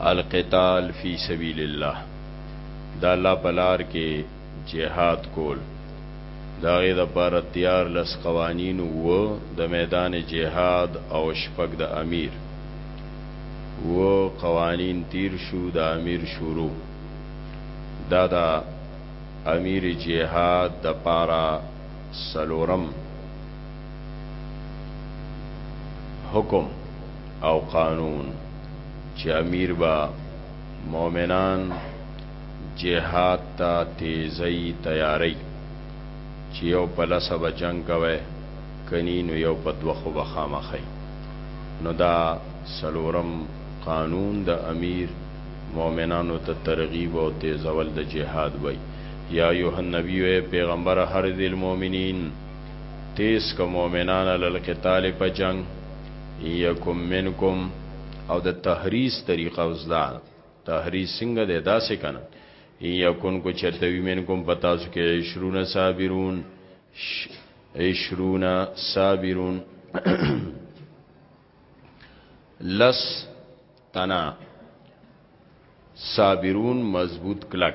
القتال فی سبیل الله دا الله بلار کې جهاد کول دا غي د بار دیار لس قوانین وو د میدان جهاد او شپږ د امیر وو قوانین تیر شو د امیر شروع دا دا امیر جهاد د پارا سلورم حکم او قانون چې امیر با مؤمنان جهاد ته تیزی تیاری چې یو په لسه به جنگ کوي کنی نو یو په دوخو به خامخی نو دا سلورم قانون د امیر مؤمنانو ته ترغیب او تیزول د جهاد وای یا ایه النبی پیغمبر هر ذل مؤمنین تیز که مؤمنان علی القتال په جنگ یکم منکم او د تحریز طریقه وزدا تحریز څنګه ده داسې کنه یکون کو چرته وی منکم پتا سو کې 20 صابرون 20 صابرون لس تنا صابرون مضبوط کلک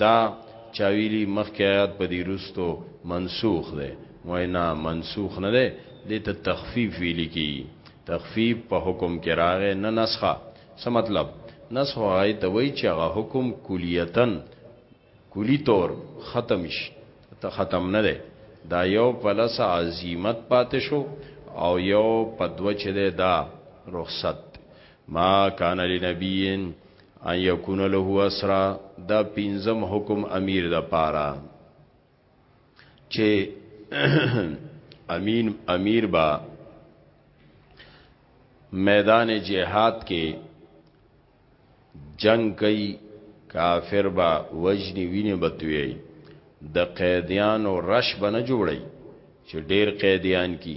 دا چا ویلی مخکی آیات په دی روستو منسوخ دی وای نه منسوخ نه دی دی ته تخفیف ویلی کی تخفیف په حکم کې راغې نه نسخه څه مطلب نسخه هغه ته وای چې هغه حکم کلیتن کلی طور ختم شي ته ختم نه دی دا یو پلس عظیمت پاتې شو او یو پدوچ دی دا رخصت ما کان لنبی ان یکون له اسرا دا پینزم حکم امیر د پاره چې امین امیر با میدان جهاد کې جنگ کوي کافر با وجنی وینه بتوي د قیدیانو رش بنه جوړي چې ډیر قیدیان کی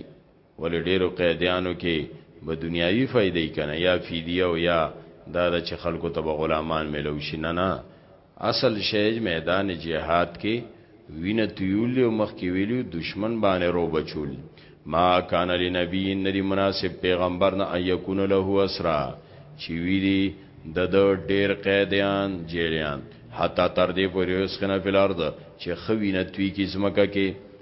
ولې ډیرو قیدیانو کې به دنیاوی فائدې کنه یا فدیه او یا دا د چې خلکو ته غلامان ملو شي نه نه اصل شیج میدان جهاد کې وینه تیول او مخ کې ویلو دشمن باندې رو بچول ما کان لنبی ندی مناسب پیغمبر نه ایکون له اسرا چې وی دی د ډیر قیدیان جیلیان حتی تر دې پورې وسخنه فلارد چې خوینه توی کی زمکه کې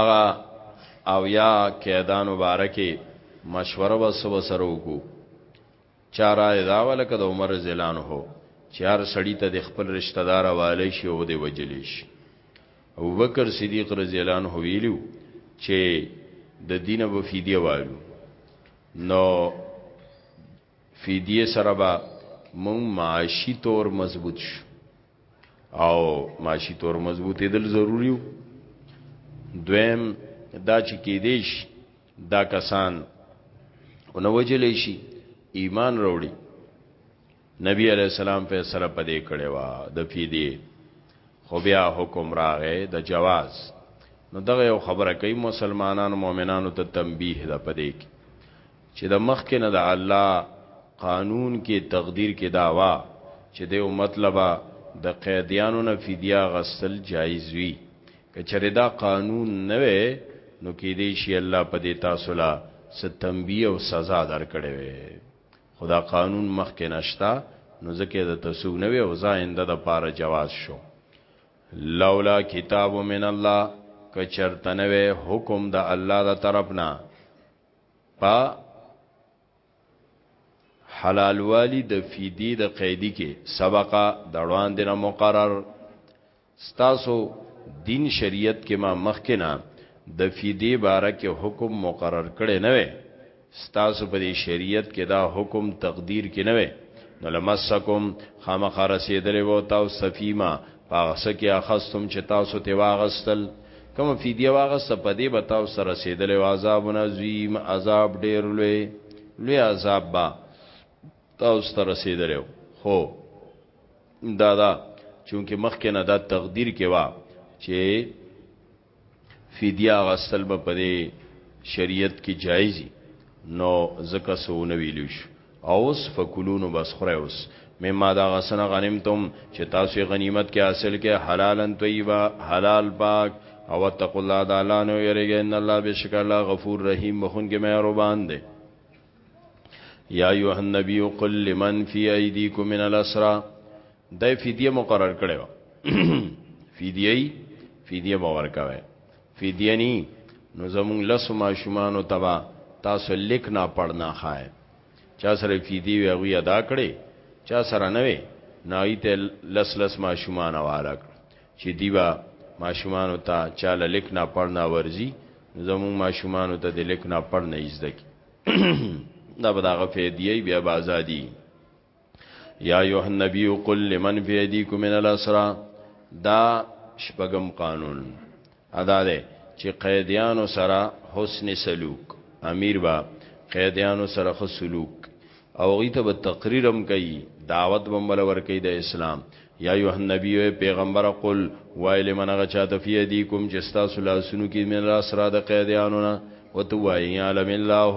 اغا او یا قیدان مبارکه مشوره وسو سره وکړو چاره دا ولکه د عمر زلان هو چار سړی ته د خپل رشتہ دار والي شي او د وجلیش او بکر صدیق رضی الله عنه ویلو چې د دینه به فدیه والو نو فدیه سره به مون معاشي تور مضبوط شو او معاشي تور مضبوطې دل ضروریو دویم دا چې کې دیش دا کسان اونو وجلې شي ایمان وروړي نبی علیہ السلام فیصله پدې کړې وا د فیدی خو بیا حکم راغې د جواز نو دغه یو خبره کوي مسلمانانو مؤمنانو ته تنبیه ده پدې کې چې د مخکې نه د الله قانون کې تقدیر کې داوا چې د یو مطلبه د قیدیانو نه فدیه غسل جایز وي کچره دا قانون نه وي نو کې دې شي الله په دې تاسو لا ستنبیه او سزا درکړي وي خدا قانون مخکې نشتا نو ځکه د تسوګ نه وي او زاینده د پاره جواز شو لولا کتاب من الله کچرتنوي حکم د الله د طرفنا په حلال والی د فیدی د قیدی کې سبقه د وړاندې نه مقرر ستاسو دین شریعت کې ما مخکنا د فیدی باره کې حکم مقرر کړي نه وي ستاسو په شریعت کې دا حکم تقدیر کې نه وي نو لمسکم خامخ رسیدلې وو تاسو سفیما هغه څه کې اخستم چې تاسو ته واغستل کوم فدیه واغسته په دې به تاسو سره رسیدلې او عذاب عظیم عذاب ډیر لوی لوی عذاب با تاسو سره رسیدلې خو دا دا چونکه مخکې نه دا تقدیر کې وا چې فدیه غسل به په دې شریعت کې جایزي نو زکه سونه ویلو شو اوس فکلونو بس خره اوس مما دا غسنه غنیمتم چې تاسو غنیمت کې حاصل کې حلالن طیبا حلال پاک او تق الله د الله نو یریږي ان الله بشک الله غفور رحیم مخون کې مهربان دی یا ایه النبی قل لمن فی ایدیکم من الاسرا دای فدیه مقرر کړي و فدیه فدیه باور کوي فدیه ني نو زمون لس ماشومان او تبا تاسو لیکنا پڑھنا خای چا سره فیدی وی غوی ادا کړي چا سره نه وی نای ته لس لس ماشومان والا چې دیوا ماشومان ته چاله لیکنا پڑھنا ورزي زمون ماشومان ته د لیکنا پڑھنا ایزده کی دا به دا غفیدی بیا بازادی یا ایه النبی قل لمن فی ایدیکم من الاسرا دا شپږم قانون ادا ده چې قیدیانو سره حسن سلوک امیر با قیدیانو سره خو سلوک او غی ته تقریرم کوي دعوت بمبل ور کوي د اسلام یا ایه النبی پیغمبر قل وایل من غچاته فی ایدیکم چې تاسو لاسونو کې من الاسرا د قیدیانو نه وتوایي علم الله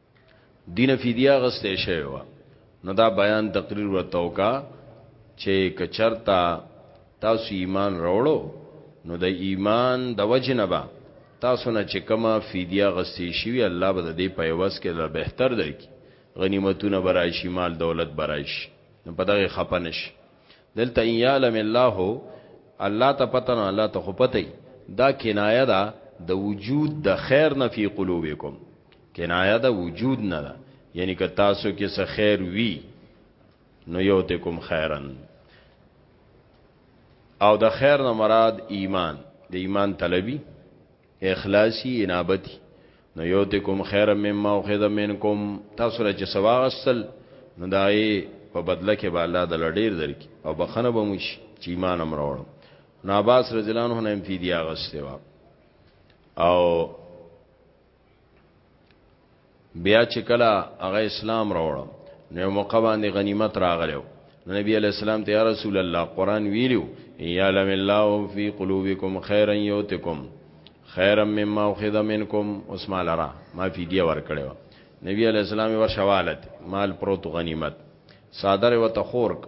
دینه فدیه غسته شوی و نو دا بیان تقریر ورتاو کا چې کچرتا تاسو ایمان راوړو نو د ایمان د وجنبا تاسو نه چې کما فدیه غسته شوی الله به دې په ایواز کې لا بهتر درکې غنیمتونه برای شي مال دولت برای شي نو په دغه خپنش دلته یعلم الله الله ته پته نه الله ته خو پته دا کنایه ده د وجود د خیر نه فی قلوبکم کنایه د وجود نه ده یعنی که تاسو کې څه خیر وی نو یو ته کوم خیرن او د خیر نه مراد ایمان د ایمان طلبی اخلاصی انابتی نو یو ته کوم خیر مما او خدای منکم تاسو را چې سوا غسل نو دای په بدله کې به الله د لډیر درک او بخنه به موش چې ایمان امر وړم نو عباس رضی الله عنه هم فدیه غسته او بیا چې کله هغه اسلام راوړ نو موقع باندې غنیمت راغلو نبی علیہ السلام ته یا رسول الله قران ویلو یا لم الله فی قلوبکم خیرا یوتکم خیرا مما اخذ منکم اسمع لرا ما فی دی ور کړو نبی علیہ السلام ور شوالت مال پروت غنیمت صادر و تخورک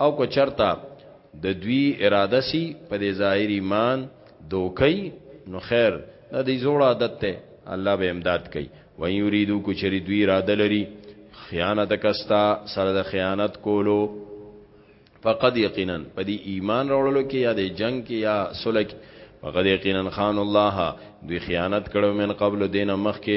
او که چرته د دوی اراده سي په دې ظاهر ایمان دوکي نو خیر دا دی زوړ عادت ته الله به امداد کوي و یریدو کو چری دوی اراده لري خیانت کستا سره د خیانت کولو فقد یقینا په دې ایمان راوړلو کې یا د جنگ کې یا صلح فقد یقینا خان الله دوی خیانت کړو من قبل دینه مخکې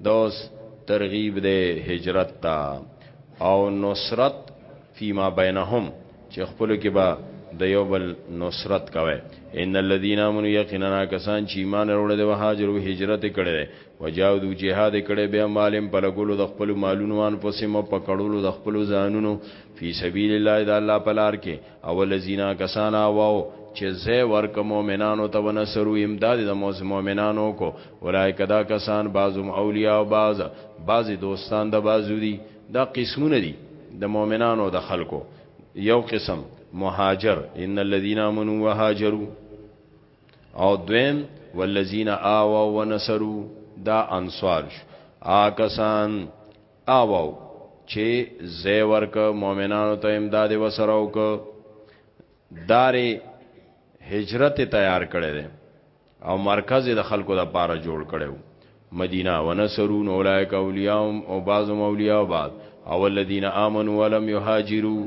دوس ترغیب ده هجرت تا او نصرت فيما بينهم چې خپل کې با د یو بل نصرت کوي ان الذين امنوا يقينا کسان چې ایمان وروړي د وهاجرو هجرت کړي وجاهدوا جهاد کړي به مالم په لګولو د خپل مالونو ان پسې مو پکړولو د خپل ځانونو فی سبیل الله د الله په لار کې او الذین کسان واو چې زه ورک مؤمنانو ته ونصر و امداد د مؤمنانو کو اولایک دا کسان بعضم اولیاء او بعض بعض دوستان د بعضو دي دا قسمونه دي د مؤمنانو د خلکو یو قسم مهاجر ان الذين امنوا وهاجروا او دویم والذین آوا ونصروا دا انصار آ کسان آواو چې زی ورک مؤمنانو ته امداد وسره او ک داري هجرت تیار کړي دي او مرکز د خلکو د پاره جوړ کړو مدینه ونصرون اولائک اولیاءهم او بعضهم اولیاء بعض او الذین آمنوا ولم یهاجروا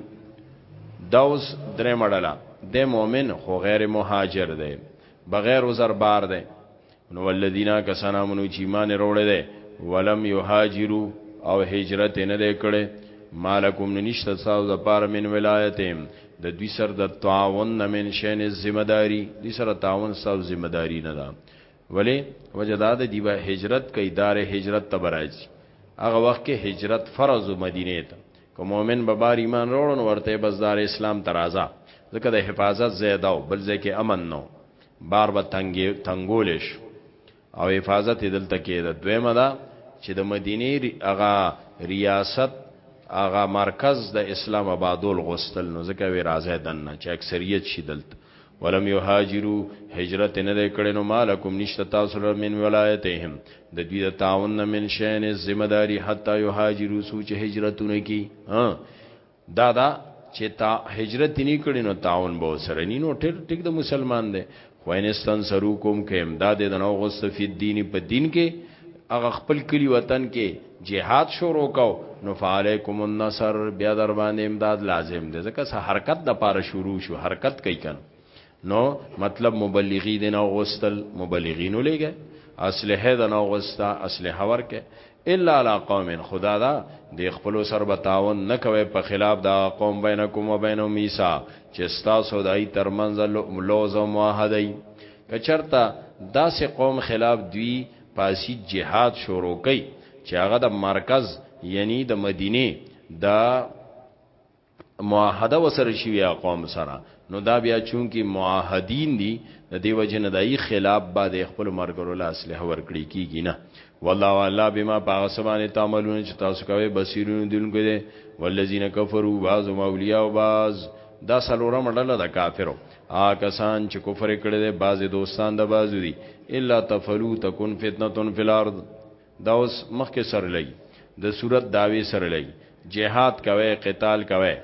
دوس درې مړلا د مؤمن خو غیر مهاجر دی بغیر وزر بار دی نو الذين کسان امنو چې ایمان وروړي دي ولم يهاجروا او هجرت نه دی کړي مالکم نشته تاسو د پاره من ولایتهم د دوی سر د تعاون نه من شین ذمہ داری دوی سره تعاون تاسو ذمہ داری نه ده ولی وجدا د دیبا هجرت کوي دار هجرت تبراج هغه وخت کې هجرت فرض مدینه ته که مؤمن به بار ایمان وروړ نو ورته بس دار اسلام ترازا ځکه د حفاظت زیاده او بل ځکه امن نو بار به تنګي تنګول شو او حفاظت دلته کېده دویمه ده چې د مدینه هغه ریاست هغه مرکز د اسلام آبادول غوستل نو ځکه وی راځه دنه چې اکثریت شي دلته ولم یهاجرو هجرت نه کړي نو مالکم نشته تاسو لر من ولایتهم د دوی د تعاون من شین ذمہ داری حتا یهاجرو سوچ هجرتونه کی ها دا دا چې تا هجرت نه کړی نو تعاون به سره نه نو ټیک ټیک د مسلمان دی خو انستان سرو کوم کې امداد د نو غوست فی دین په دین کې هغه خپل کلی وطن کې جهاد شروع کو نو فعلیکم النصر بیا در باندې امداد لازم دی ځکه حرکت د پاره شروع شو حرکت کوي کنه نو مطلب مبلغی دی نه غوستل مبلغین ولېګه اسلحه د نه غوستا اسلحه ورکه الا علی قوم خدا دا د خپل سر بتاون نه کوي په خلاف دا قوم بینکم و بین میسا چې تاسو دای ترمنځ لوز او موحدی کچرتا داسې قوم خلاف دوی پاسی جهاد شروع کړي چې هغه د مرکز یعنی د مدینه د معاهده وسره شوی قوم سره نو دا بیا چون کې معاهدین دي د دیو جن دای خلاف بعد خپل مرګرو له اصله ورکړي کیږي نه والله والا بما باغسبان تعملون چې تاسو کوي بصیرون دونکو دي والذین کفروا بعض اولیاء او بعض دا سلورم ډله د کافرو آ کسان چې کفر کړي دي بعض دوستان د بعض دي الا تفلو تکون فتنه فی الارض دا اوس مخکې سره لګي د صورت داوی سره لګي جهاد کوي قتال کوي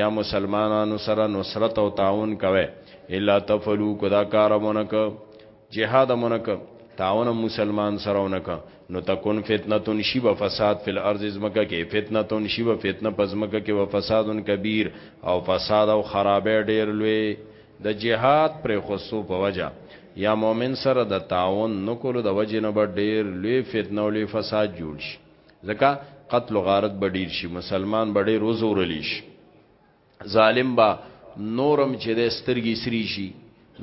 یا مسلمانانو سره نصرت او تعاون کوي الا تفلو کدا کارمونک جهاد مونک تعاون مسلمان سره ونک نو تکون فتنتون شی و فساد فی الارض زمکه کې فتنتون شی و فتنه پزمکه کې و فسادون کبیر او فساد او خرابې ډیر لوی د جهاد پرېښوستو په وجه یا مؤمن سره د تعاون نه کولو د وجې نه به ډېر لوی فتنه او لوی فساد جوړ شي ځکه قتل و غارت به ډېر شي مسلمان به ډېر وزورل شي ظالم به نورم چې د سترګې سری شي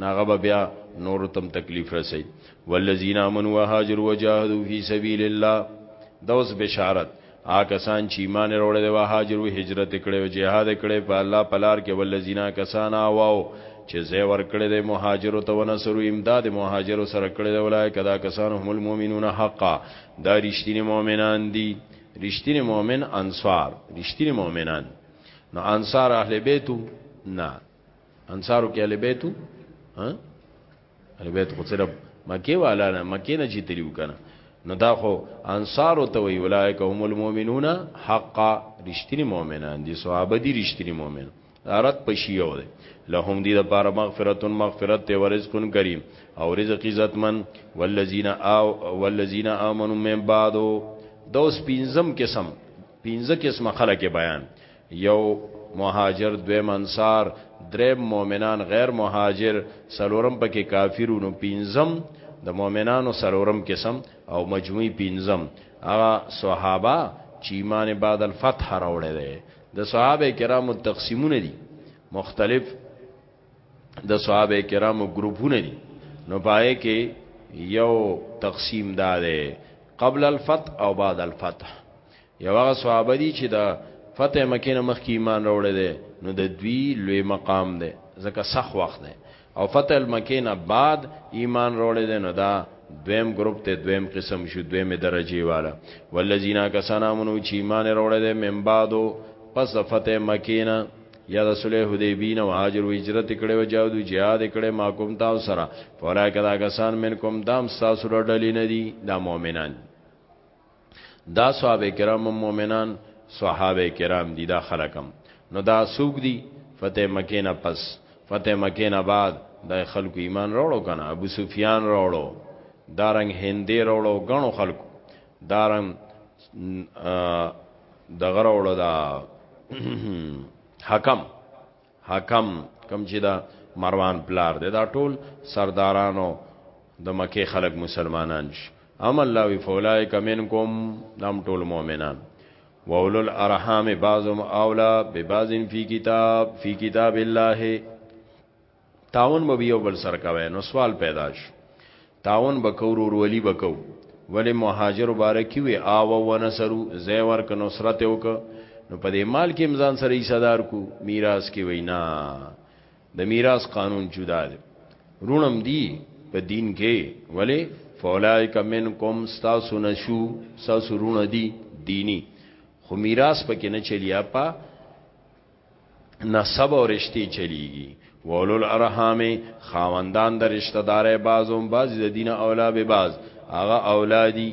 ناغه به بیا نور تم تکلیف رسي والذین آمنوا وهاجروا وجاهدوا فی سبیل الله دوس بشارت آکسان چې ایمان وروړي دی وهاجر و هجرت کړي او جهاد کړي په الله پلار کې ولذینا کسان اواو چې زې ور کړي دی مهاجر ته ونصرو امداد مهاجر سره کړي دی ولای کدا کسان هم المؤمنون حقا دا رښتینی مؤمنان دي رښتینی مؤمن انصار رښتینی مؤمنان نو انصار اهل بیتو نه انصارو کې اهل بیتو ها اهل بیت خو صرف مکه والا نه مکه نه چې تلیو کنه نو دا خو انصارو ته وی اولایک هم المؤمنون حقا رښتینی مؤمنان دي صحابه دي رښتینی مؤمن ارت پشیو ده لهم دی د پاره مغفرت مغفرت ته ورزق کریم او رزق عزتمن والذین او والذین آمنوا من بعد دوس پینزم قسم پنځه قسمه خلک بیان یو مهاجر دویم انصار دریم مؤمنان غیر مهاجر سلورم پکې کافرونو پنځم د مؤمنانو سلورم قسم او مجموعي پنځم هغه صحابه چې ایمان بعد الفتح راوړل دي د صحابه کرامو تقسیمونه دي مختلف د صحابه کرامو ګروپونه دي نو پای کې یو تقسیم دا دی قبل الفتح او بعد الفتح یو هغه صحابه دي چې د فتح مکه نه مخکې ایمان راوړی دی نو د دوی لوی مقام دی ځکه سخ وخت دی او فتح مکه نه بعد ایمان راوړی دی نو دا دویم گروپ ته دویم قسم شو دویم درجه والا والذین کسانا منو چې ایمان راوړی دی من بعدو پس فتح مکه نه یا د صلح حدیبی نه مهاجر و هجرت کړي و جهاد و جهاد کړي ما کوم تاسو سره فولای کدا کسان من کوم دام تاسو را ډلې نه دي دا مؤمنان دا صحابه کرام مؤمنان صحابه کرام دي دا خلکم نو دا سوق دي فتح مکه نه پس فتح مکه نه بعد د خلکو ایمان راوړو کنه ابو سفیان راوړو دارنګ هندې راوړو غنو خلکو دارن دغه راوړو دا حکم حکم کم چې دا مروان پلار دی دا ټول سردارانو د مکه خلک مسلمانان شي ام الله وی فولائک منکم نام ټول مؤمنان واولو الارحام بعضهم اولا ببعض فی کتاب فی کتاب الله تعاون به یو بل سره کوي نو سوال پیدا شو تعاون به کو ورورولي به کو ولی مهاجر مبارکي وي او ونصرو زې ورک نصرت وک نو په دې مال کې امزان سره یې صدر کو میراث کې وینا د میراث قانون جدا دی رونم دی په دین کې ولی فولائک منکم استاسو نشو استاسو رونه دی دینی خو میراث پکې نه چلی اپا نسب او رشتي چلیږي وولو الارحام خاوندان د رشتہ دارې بعضون بعض د دین اولا به بعض هغه اولادی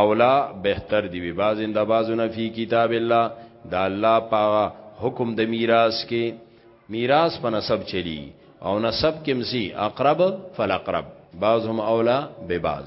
اولا بهتر دی به بعض اند بعضونه فی کتاب الله د الله پاغه حکم د میراث کې میراث په نسب چلی او نسب کې مسی اقرب فالاقرب بعضهم اولا به بعض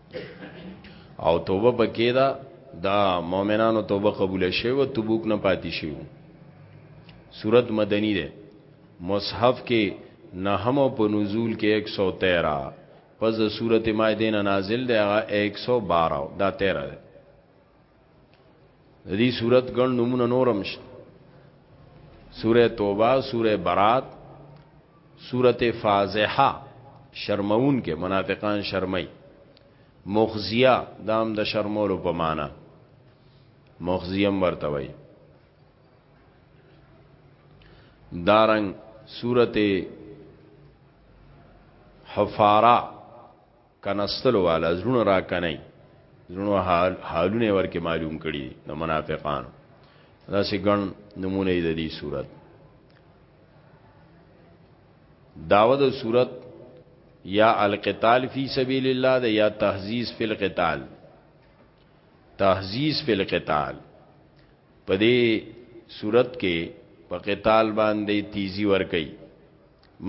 او توبه پکې دا دا مؤمنانو توبه قبول شي او تبوک نه پاتې شي صورت مدنی ده مصحف کې نهم په نزول کې 113 پس د صورت مائده نه نازل ده هغه 112 دا 13 ده د دې صورت ګڼ نمونه نورم شته سوره توبه سوره برات سوره فازحه شرمون کې منافقان شرمای مخزیه دام د شرمولو په معنا مخزیم ورته وای دارنګ سورته حفاره کنستلو والا زړونه راکنی زړونو حال حالونه ورکه معلوم کړي د منافقانو دا سي ګڼ نمونه د دې صورت داوود صورت یا القتال فی سبیل الله د یا تهذیز فی القتال تهذیز فی القتال په دې صورت کې په قتال باندې تیزی ور کوي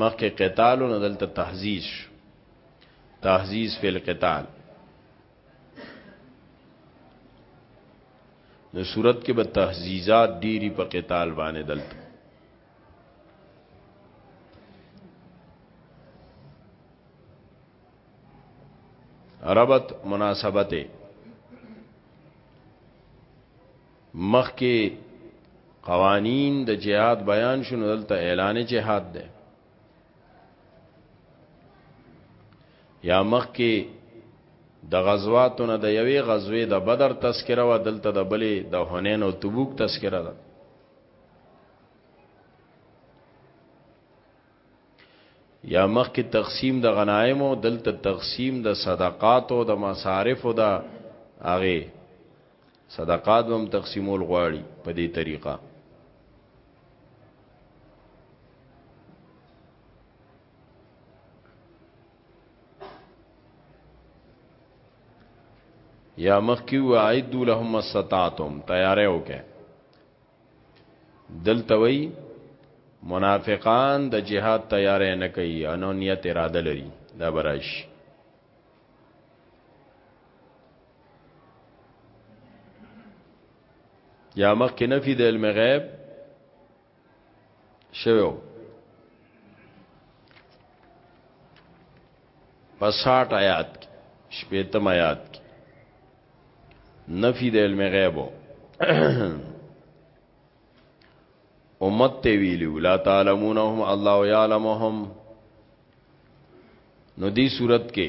مخکې قتال نو دلته تهذیز شو تحزیز فی القتال نو صورت کې به تحزیزات ډیری په قتال باندې دلته ربط مناسبت مخ کې قوانین د جهاد بیان شونه دلته اعلان جهاد ده یا مخ کې د غزواتو نه د یوې غزوې د بدر تذکره و دلته د بلې د حنین او تبوک تذکره ده یا مخ کې تقسیم د غنایم او دلته تقسیم د صدقات او د مصارف او د هغه صدقات هم تقسیمول غواړي په دې طریقه یا مخ کی و عید لهم استطاعتم تیارې وکې دلته وی منافقان د جهاد تیارې نه کوي انو نیت اراده لري دا برایش یا مخ کې نفي د علم غیب شوو په 60 آیات کې شپږم آیات کې نفي د علم غیب امت ته ویلو لا تعلمونهم الله يعلمهم نو دی صورت کې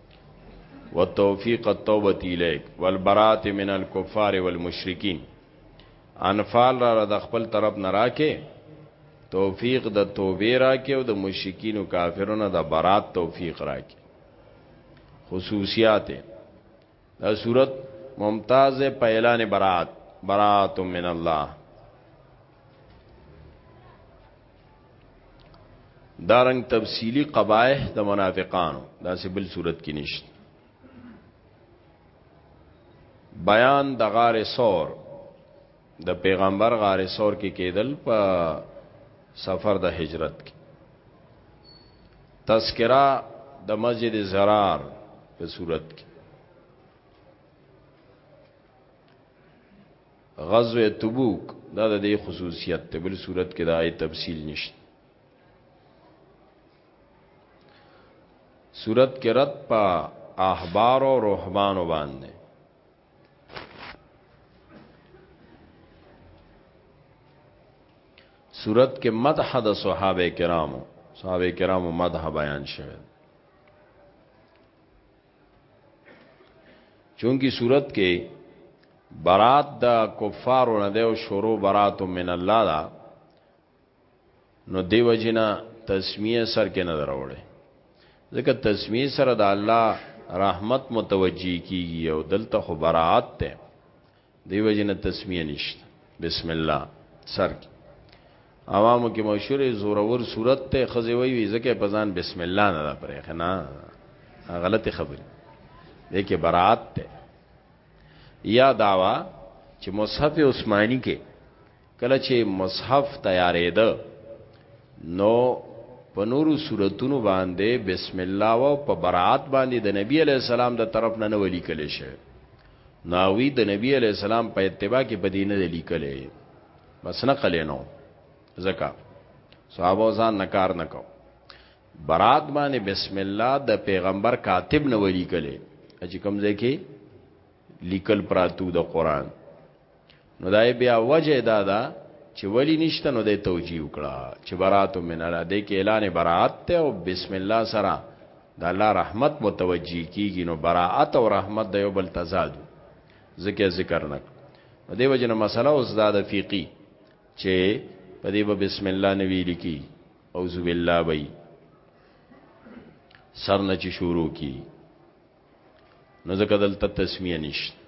والتوفیق التوبه الیک والبرات من الكفار والمشرکین انفال را د خپل طرف نه راکې توفیق د توبې راکې او د مشرکین او کافرونو د برات توفیق راکې خصوصیات دا صورت ممتاز په اعلان برات برات من الله دارنګ تفصیلی قبایح د دا منافقانو دا سه بل صورت کې نشته بیان د غار سور د پیغمبر غار سور کې کېدل په سفر د هجرت کې تذکرہ د مسجد زرار په صورت کې غزوه تبوک دا د دې خصوصیت ته بل صورت کې دا یې تفصیل نشته صورت کې رد په احبار او رهبانو باندې صورت کې مدح د صحابه کرامو صحابه کرامو مدح بیان شوه چونکی صورت کې برات د کفارو نه دی او شروع برات من الله دا نو دیو جنا تسمیه سر کې نه دروړي ځکه تسمیه سره د الله رحمت متوجی کیږي او دلته خو برات ته دیو جن تسمیه نشته بسم الله سر کی عوامو کې مشهور زورور صورت ته خزی وی وی زکه پزان بسم الله نه پرې خنا غلطه خبره دې کې برات ته یا داوا چې مصحف عثماني کې کله چې مصحف تیارېده نو په نورو صورتونو باندې بسم الله او په برات باندې د نبی علی السلام د طرف نه نو لیکل شي ناوی د نبی علی السلام په اتباع کې بدی نه لیکلې بس نه قلې نو زکا صحابه ځان نکار نکو برات باندې بسم الله د پیغمبر کاتب نو لیکلې چې کوم ځای کې لیکل پراتو د قران نو دای بیا وجه دا دا چې ولی نشته نو د توجیه وکړه چې برات من الله د کې اعلان برات ته او بسم الله سره د الله رحمت متوجی کیږي نو برائت او رحمت د یو بل تضاد ذکر ذکر نک نو دیو جن مسله اوس دا د فقہی چې په دې به بسم الله نبی لیکي اعوذ بالله وای سر نه چې شروع کی نو ځکه دلته تسمیه نشته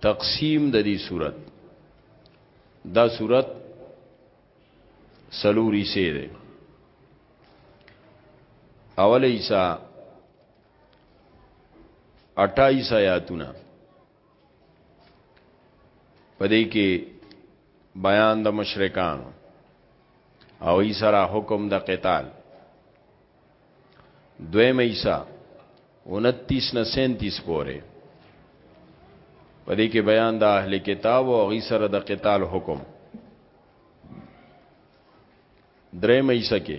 تقسیم د دې صورت دا صورت سلوری سي ده اول ایسا 28 آیاتونه پدې کې بیان د مشرکان او ای سره حکم د قتال دویم ایسا 29 نه 37 پورې پدې کې بیان د اهل کتاب او غي سره د قتال حکم دریم ایسا کې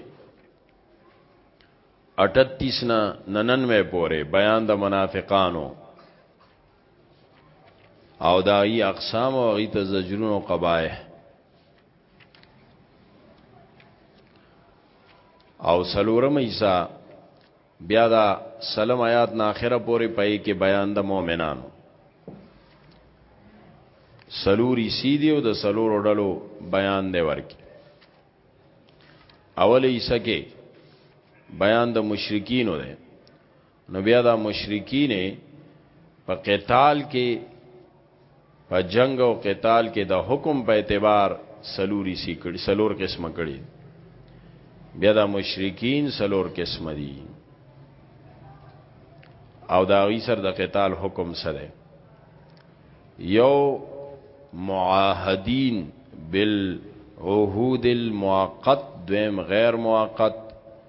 38 نه 99 پورې بیان د منافقانو او دای اقسام او غي تزجرون او قبایح او سلورم ایسا بیا دا سلم آیات نا آخره پوری پای کې بیان د مؤمنانو سلوری سیدی او د سلور ډلو بیان دی ورکی اول ایسا کې بیان د مشرکینو دی نو بیا دا مشرکین په قتال کې په جنگ او قتال کې د حکم په اعتبار سلوري سي کړي سلور قسمه کړي بیا دا مشرکین سلور قسمه دي او دا غي سر د قتال حکم سره یو معاهدین بالعهود المؤقت دویم غیر موقت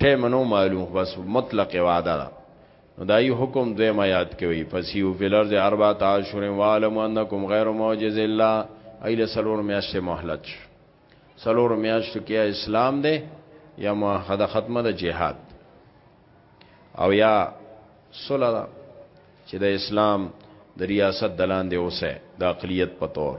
ټیم نو معلوم بس مطلق وعده ده نو دای حکم دوی ما یاد کوي فسیو فی الارض اربع اشهر وعلم انکم غیر معجز الله ایله سلور میاشت مهلت سلور میاشت کې اسلام دی یا معاهده ختمه ده جهاد او یا صلح ده چې د اسلام د ریاست دلاندې اوسه د اقلیت په تور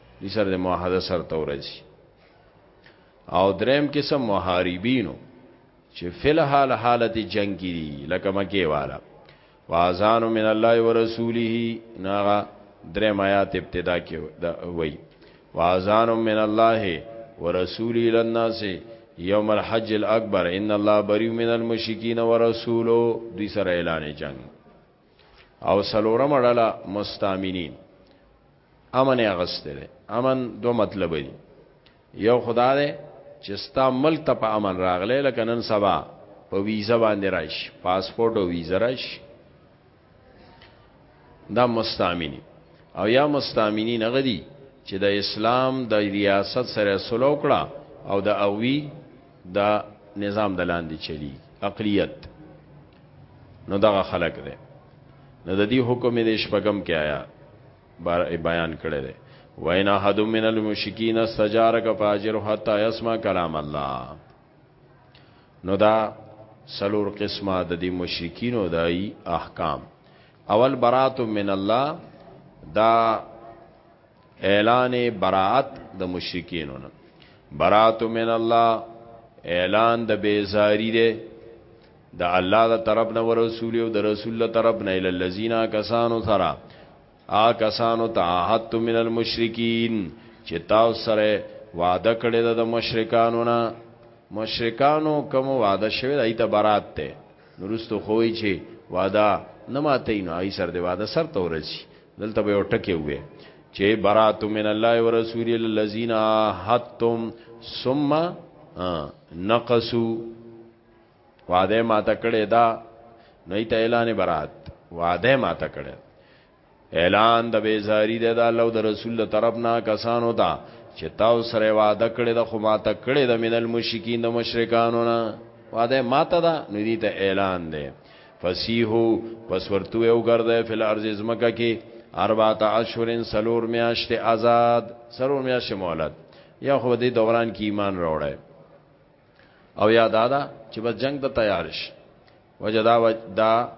دي سره د معاهده سر ته ورځي او دریم قسم محاربینو چې فلحال حالت جنگ کې دي لکه مکه والا واذان من الله ورسوله ناغا درې آیات ابتدا کې وای واذان من الله ورسوله للناس یوم الحج الاکبر ان الله بری من المشرکین ورسوله دوی سره اعلان جنگ او سلورم ډله مستامینین امن اغسته ده امن دو مطلب دی یو خدا ده چې ستا ملک ته په امن راغله لکه نن سبا په ویزه باندې راش پاسپورت او ویزه راش دا مستامینی او یا مستامینی نه غدي چې د اسلام د ریاست سره سلو کړه او د اووی د نظام د لاندې چلی اقلیت نو دغه خلق دی نو د دې حکم دې شپږم کې آیا بار بیان کړی دی وین احد من المشکین استجارک فاجر حتا یسمع کلام الله نو دا سلور قسمه د دې مشرکینو دای احکام اول برات من الله دا اعلان برائت د مشرکینو نه برات من الله اعلان د بیزاری ده د الله د طرف نه ورسول او د رسول له طرف نه ال الذين کسانو سره آ کسانو تعهدت من المشرکین چې تاسو سره وعده کړی ده د مشرکانو نه مشرکانو کوم وعده شوی دی ته برات ته نورستو خوې چې وعده نه ماته نه ای سر دی وعده سر تورسی دلته به ټکه وې چې برات من الله ورسول الذين حتم ثم نقصوا وعده ماته کړی دا نو ایت اعلان برات وعده ماته کړی اعلان د بیزاری د الله او د رسول له طرف نه کسانو ته چې تاسو سره وعده کړی د خو ماته کړی د من المشرکین د مشرکانو نه وعده ماته دا نو دې ته اعلان دی فسیحو پس ورته یو ګرځي فل ارض زمکه کې اربعه اشهرن سلور میاشت آزاد سلور میاشت مولد یا خو دې دوران کې ایمان راوړی او یا دا دا چې بس جنگ ته تیار شي وجه دا وج دا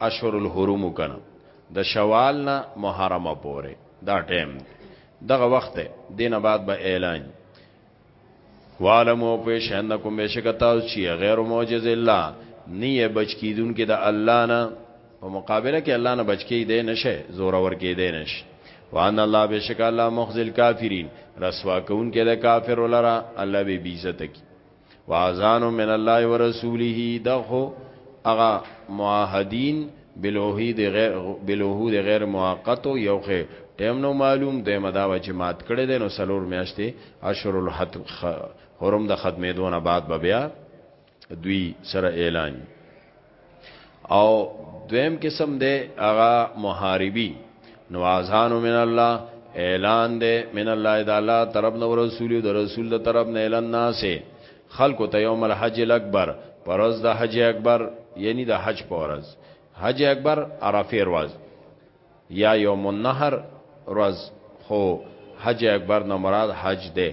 اشهر الحرم کنه د شوال نه محرم پورې دا ټیم دغه وخت دینه بعد به اعلان والمو پیشنکم بشکتا چې غیر معجز الله نیه بچ کیدون کې د الله نه په مقابله کې الله نه بچ کې دی نشه زور ور کې دی نشه وان الله بشک الله مخزل کافرین رسوا کون کې د کافر ولرا الله به بیزت کی واذان من الله ورسوله دغه اغا معاهدین بلوحید غیر بلوحود غیر موقت یو خې ټیم نو معلوم دی مدا و چې مات کړي دي نو سلور میاشتې اشهر الحت حرم د ختمې دونه بعد به بیا دوی سره اعلان او دویم قسم دی هغه محاربی نو اذان من الله اعلان دی من الله د الله طرف نو رسول د رسول د طرف نه اعلان ناسه خلق ته یوم الحج الاکبر پرز د حج اکبر یعنی د حج پرز حج اکبر عرفه ورځ یا یوم النهر ورځ خو حج اکبر نه مراد حج ده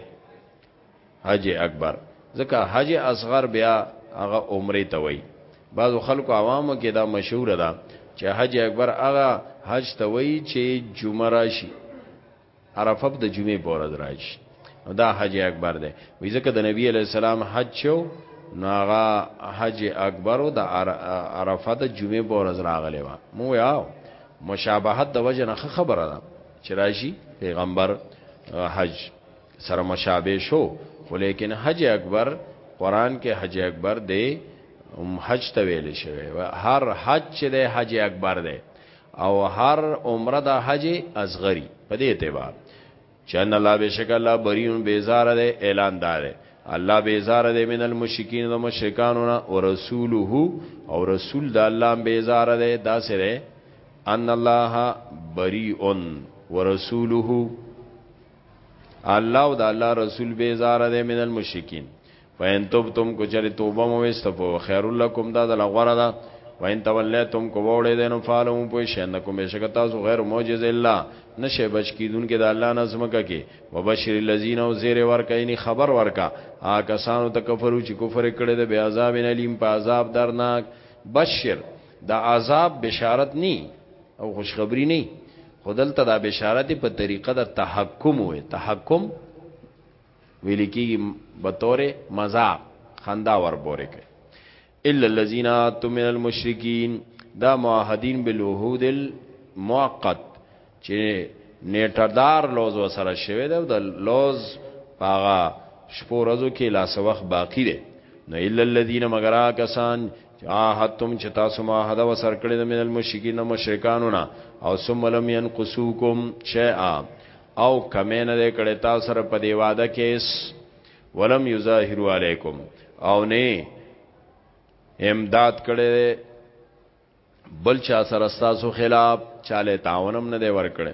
حج اکبر ځکه حج اصغر بیا هغه عمره ته وای بعضو خلکو عوامو کې دا مشهور ده چې حج اکبر هغه حج ته وای چې جمعه راشي عرفه د جمعې په ورځ راشي دا حج اکبر دی وی ځکه د نبی علی السلام حج شو نو هغه حج اکبر او د عرفه د جمعې په ورځ راغلی و مو یاو مشابهت د وجه نه خبره ده چې راشي پیغمبر حج سره مشابه شو خو لیکن حج اکبر قران کې حج اکبر دی هم حج ته ویل شوی هر حج چې دی حج اکبر دی او هر عمره د حج اصغری په دې اعتبار چن الله بشک الله بریون بیزار دی اعلان دار الله بیزار دی من المشرکین د مشرکانو نه او رسوله او رسول د الله بیزار دی دا سره ان الله بریون ورسوله الله او د الله رسول بیزار دی من المشرکین فین توبتم کو چری توبه مو استفو خیر لکم دا د لغره دا وین تولیتم کو وړې دینو فالو په شند کوم بشک تاسو غیر معجز الا نشه بچ کیدون کې د الله نظم ککې وبشر الذین او زیر ورکا یعنی خبر ورکا آ کسانو ته کفرو چې کفر کړي د بیا عذاب الیم په عذاب درناک بشر د عذاب بشارت نی او خوشخبری نی خو دلته دا بشارت په طریقه د تحکم وې تحکم ویل کیږي به تور مزاق خندا ور بورې کوي الا الذين اتوا من المشركين دا معاهدین بالوحود المؤقت چې نیټردار لوز وسره شوی دی د لوز پاغه شپورزو کې لاس وخت باقی دی نو الا الذين مگر کسان عاهدتم چې تاسو ما حدا وسر کړی د من المشرکین مشرکانو نه او ثم لم ينقصوکم شیئا او کمه نه کړی تاسو سره په دی واده کې ولم یظاهروا علیکم او نه امداد کړي بل چا سره تاسو خلاف چاله تعاونم نه دی ور کړی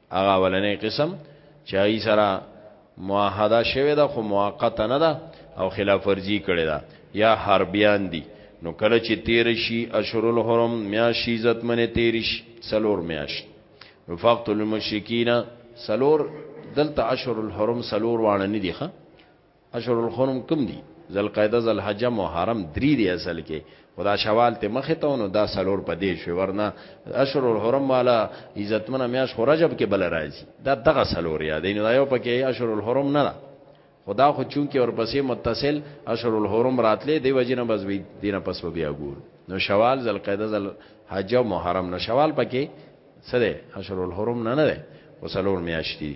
هغه ولنې قسم چې ای سره معاهده شوه ده خو موقت نه ده او خلاف ورزي کړي ده یا حربیان دي نو کله چې تیر شي اشهر الحرم میاشي عزت منه تیر شي سلور میاش نو فقط المشرکین سلور دلته اشهر الحرم سلور وانه نه دي ښه اشهر الحرم کوم دي ذوالقعده ذوالحجه محرم درې دی اصل کې خدا شوال ته مخه ته نو دا سلور پدې شو ورنه اشهر الحرم والا عزتمن میاش خو رجب کې بل راځي دا دغه سلور یادین دا یو پکې اشهر الحرم نه ده خدا خو چون کې ورپسې متصل اشهر الحرم راتلې دی وجنه بس وی دینه پس بیا ګور نو شوال ذوالقعده ذوالحجه محرم نو شوال پکې سره اشهر الحرم نه نه ده وسلور میاشتي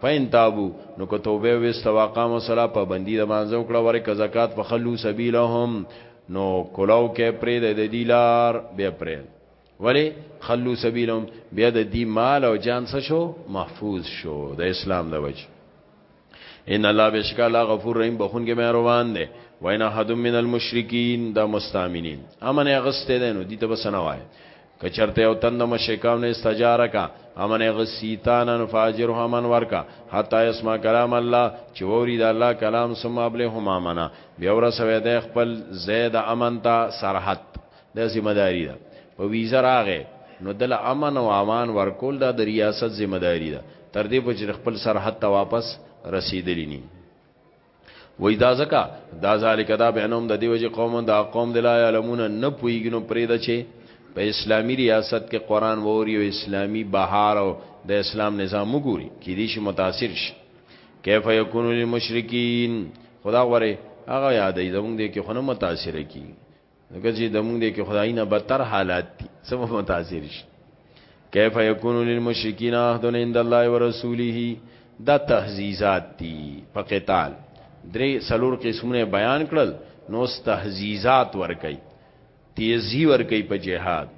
فین تابو نو که توبه وست واقام صلا پابندی د مانځه وکړه ورکه زکات فخلو سبیلهم نو کولاو کې پرې د دیلار بیا پرې ولی خلو سبیلهم بیا د دی مال او جان څه شو محفوظ شو د اسلام د وجه ان الله بشکا لا غفور رحیم بخون کې مهربان دی وینا حد من المشرکین دا مستامینین امن اغسته دینو دي ته بسنوای که چرته یو تند مشکان استجاره کا امن غسیتانا فاجر همن ورکا حتا اسما کلام الله چې وری د الله کلام ثم ابله هما منا بیا ورسوي د خپل زید امن تا سرحد د ذمہ داری ده په ویزه راغې نو دل امن او امان ورکول دا د ریاست ذمہ داری ده تر دې پوه چې خپل سرحد ته واپس رسیدلی ني وای دا زکا دا ذالک دا بینهم د دیو جی قوم دا قوم د لا علمون نه پویګنو پرېدا چې په اسلامی ریاست کې قران ووري او اسلامی بهار او د اسلام نظام وګوري کې دې شي متاثر شي کیف یکون للمشرکین خدا غره هغه یادې زمونږ دې کې خونه متاثر کی دغه چې د موږ د کې خدای نه بدتر حالات دي سبب متاثر شي کیف یکون للمشرکین عهد عند الله ورسوله دا تهزیزات دي په قتال درې سلور قسمونه بیان کړل نو تهزیزات ور کوي تیزی ور کوي په جهاد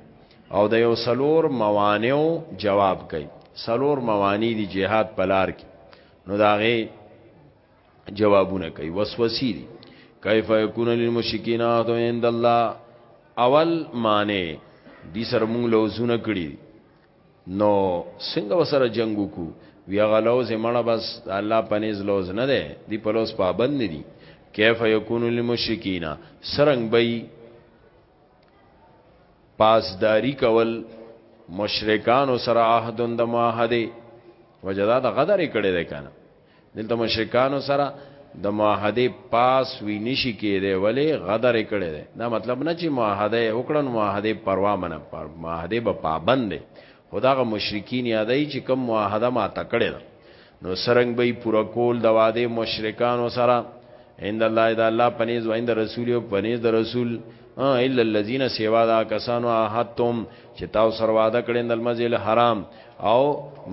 او د یو سلور موانعو جواب کوي سلور موانی دي جهاد پلار کې نو داغه جوابونه کوي وسوسې دي کیف یکون للمشرکین عهد عند الله اول معنی دي سر مونږ لوزونه کړی نو څنګه وسره جنگ وکړو وی غلوز مړه بس الله پنيز لوز نه ده دی په لوز پابند نه دي کیف یکون للمشرکین سرنګ بی پاسداری کول مشرکان سره عهد د معاهده وجدا د غدر کړي ده کنه دلته مشرکانو سره د معاهده پاس وی نشي کېده ولی غدر کړي ده دا مطلب نه چې معاهده وکړن معاهده پروا منه پر معاهده به پابند دي خداغه مشرکین یادای چې کوم معاهده ما تکړه ده نو سرنګ به پورا کول د واده مشرکانو سره عند الله اذا الله پنيز و عند رسول او پنيز د رسول الا الذين سوا دا کسانو احدتم چې تاسو سره وعده کړی د مسجد الحرام او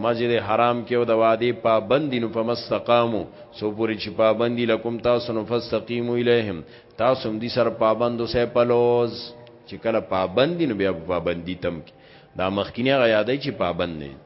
مسجد حرام کې او د وادي پابندی نو فمستقامو سو پوری چې پابندی لکم تاسو نو فاستقیمو الیهم تاسو هم دي سره پابندو سه پلوز چې کله پابندی نو بیا پابندی تم کې دا مخکینه غیاده چې پابند نه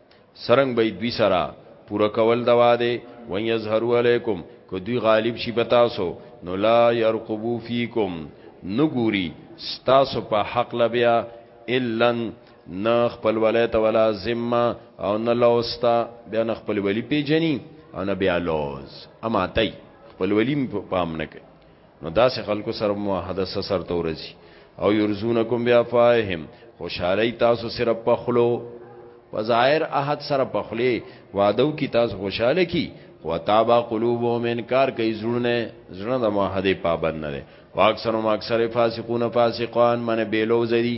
سرنګ به دوی سره پوره کول دوا دی و یظهروا علیکم کو دوی غالب شي پتا سو نو لا يرقبو فیکم نګوري ستاسو په حق لبیا الا نه خپل ولایت ولا ذمه او نه لوستا بیا نه خپل ولی پیجنی او نه بیا لوز اما تای خپل ولی په پام نه کوي نو داسې خلکو سره موحده سر ته ورځي او يرزونکم بیا فاهم خوشحالي تاسو سره پخلو په ظاهر احد سره پخلي وادو کی تاسو خوشاله کی خو تابا قلوبهم انکار کوي زړونه زړه د موحده پابند نه دي واکثرهم اکثر فاسقون فاسقان من بیلو زدي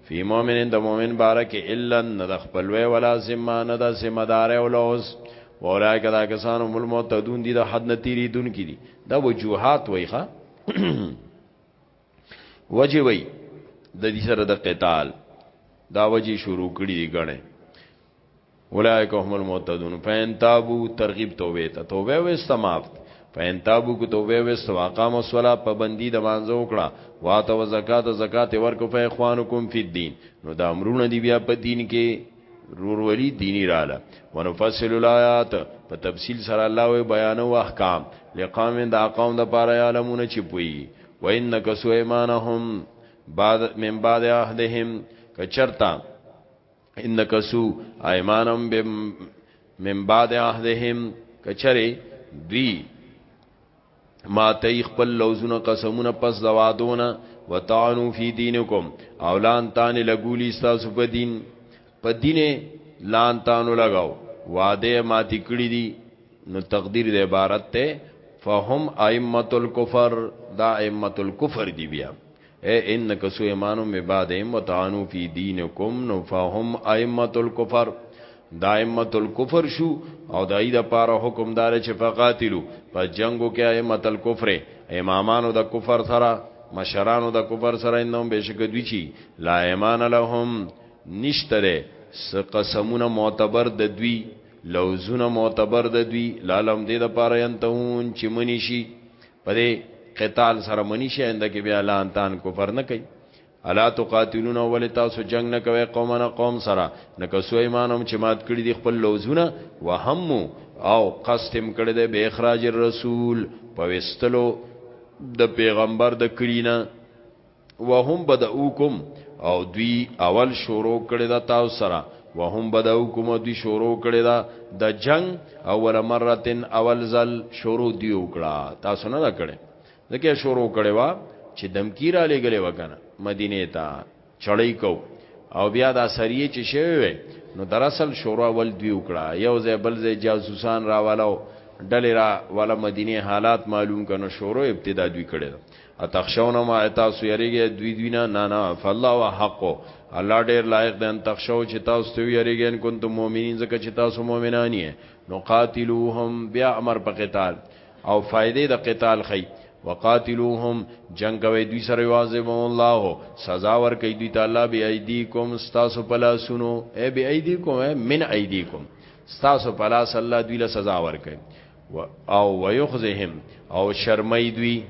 فی مؤمن د مؤمن بارک الا نه د خپلوي ولا ذمہ نه د ذمہ دار او لوز ورای کدا کسانو مل معتدون دي د حد نه تیری دن کی دي دا وجوهات وای ښا وجه وای د دې سره د قتال دا وجه شروع کړي دي غنه اولائک هم المعتدون فین تابو ترغیب توبه ته توبه وسته معاف فین تابو کو توبه وسته واقام الصلاه پابندی د مانځو کړه واته و زکات زکات ورکو فی اخوانکم فی الدین نو دا امرونه دی بیا په دین کې رور ولی دینی رااله ونفصل الایات په تفصیل سره الله وی بیان او احکام لقام د اقام د پاره علمونه چی پوی و انک سو ایمانهم بعد من بعد عهدهم کچرتا انکسو ایمانم بم من بعد عهدهم کچره دوی ما تی خپل لوزونه قسمونه پس دوادونه وتعنو فی دینکم او لان تان لګولی تاسو په دین په دین لان تانو لګاو وعده ما تکړی دی نو تقدیر د عبارت ته فهم ائمه الکفر دا ائمه الکفر دی بیا اي ان کسو ایمانو می بعدهم وتعانو فی دینکم نو فهم ائمه الکفر دا ائمه الکفر شو او دای د پاره حکم دار چې فقاتلو په جنگو کې ائمه الکفر امامانو د کفر سره مشرانو د کفر سره انهم بشک دوی چی لا ایمان لهم نشتره س قسمونه معتبر د دوی لوزونه معتبر د دوی لالم دې د پاره انتهون چې منی شي په دې قتال سره منی شي انده کې بیا لان تان کفر نه کوي الا تقاتلون اول تاسو جنگ نه کوي قومنا قوم سره نه کسو ایمانم چې مات کړی دي خپل لوزونه وهم او قسم کړی دی به اخراج الرسول په وستلو د پیغمبر د کلینا وهم بدعوکم او دوی اول شروع کړی دا تاسو سره وهم بدعوکم او دوی شروع کړی دا د جنگ اول مرتن اول ځل شروع دی وکړه تاسو نه دا کړی ځکه شروع کړی وا چې دمکی را لګلې وکنه مدینه ته چړې کو او بیا دا سریه چې شوی وي نو در اصل شروع اول دوی وکړه یو ځای بل ځای جاسوسان راوالو ډلې را والا مدینه حالات معلوم کنه شروع ابتدا دوی کړی اتخشون ما تاسو یریږي دوی دوی نه نه نه فالله وحق الله ډیر لایق دی ان تخشو چې تاسو ته یریږي ان کنتم مؤمنین ځکه چې تاسو مؤمنان یې نو قاتلوهم بیا امر په قتال او فائدې د قتال خي وقاتلوهم جنگ کوي دوی سره واجب الله سزا ور کوي دوی تعالی بی ایدیکم تاسو پلا سنو اے بی ایدیکم من ایدیکم تاسو پلا صلی الله دوی له سزا ور کوي او ويخزهم او شرمای دوی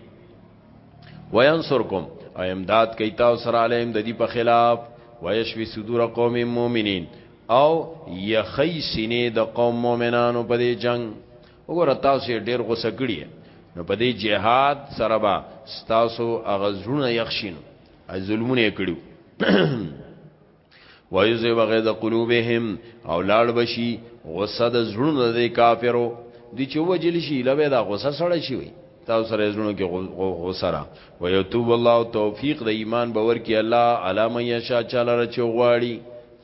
وینصرکم او امداد کوي تاسو سره علیم د دې په خلاف ويشوي صدور قوم مؤمنین او یخی سینې د قوم مؤمنانو په دې جنگ وګوره تاسو ډیر غوسه کړی نو په دې جهاد سره با تاسو اغزونه یخشینو ظلمونه کړیو وایزه وغه د قلوبهم او لاړ بشي غصه د زړونو د کافرو دي چې وجل شي لوي دا غصه سره شي وي تاسو سره زړونو کې غصه را ويتوب الله توفيق د ایمان باور کې الله علامه یشا چاله رچ غواړي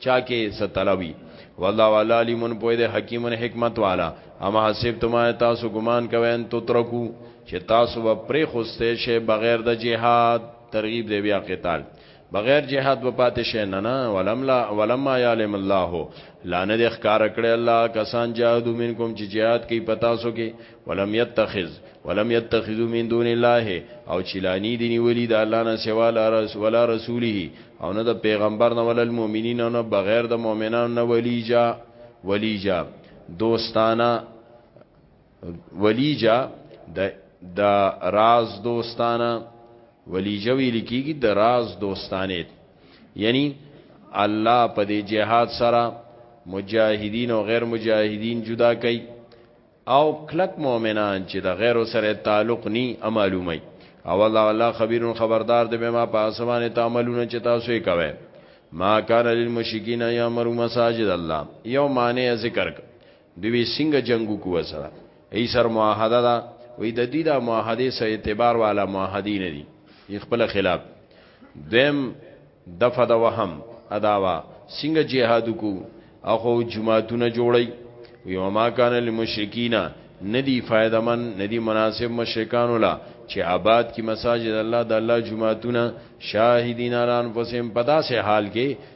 چا کې ستلوي والله والا لیمون پوی د حکیم حکمت والا اما حسب تم تاسو ګمان کوي ان تو ترکو چې تاسو و پرې خوسته شي بغیر د جهاد ترغیب دی بیا قتال بغیر جهاد به پاتې شي نه نه ولم لا ولما یعلم الله لانه د ښکار کړي الله کسان جهادو منکم چې جهاد کوي پتا سو کې ولم يتخذ ولم يتخذوا من دون الله او چلانی دي نیولي د الله نه سوا ولا رسوله او نه د پیغمبر نه ولل مؤمنین نه بغیر د مؤمنانو نه ولیجا ولیجا دوستانه ولیجا د د راز دوستانه ولیجا ویل کیږي د راز دوستانه یعنی الله په دې جهاد سره مجاهدین او غیر مجاهدین جدا کوي او کلک مؤمنان چې د غیر سره تعلق ني معلومي او الله الله خبيرون خبردار دی به ما په اسمانه تعاملونه چې تاسو یې کوئ ما کان للمشکین یامرو مساجد الله یو معنی ذکر دوی څنګه جنگ وکړو سره ای سر معاهده دا وی د دې د معاهده سره اعتبار والا معاهدین دي خپل خلاف دیم دفع د وهم اداوا څنګه جهاد وکړو اخو جماعتونه جوړي وی وما کان للمشرکین ندی فائدہ من ندی مناسب مشرکان ولا چې آباد کی مساجد الله د الله جمعهتون شاهدین علی انفسهم پدا سه حال کې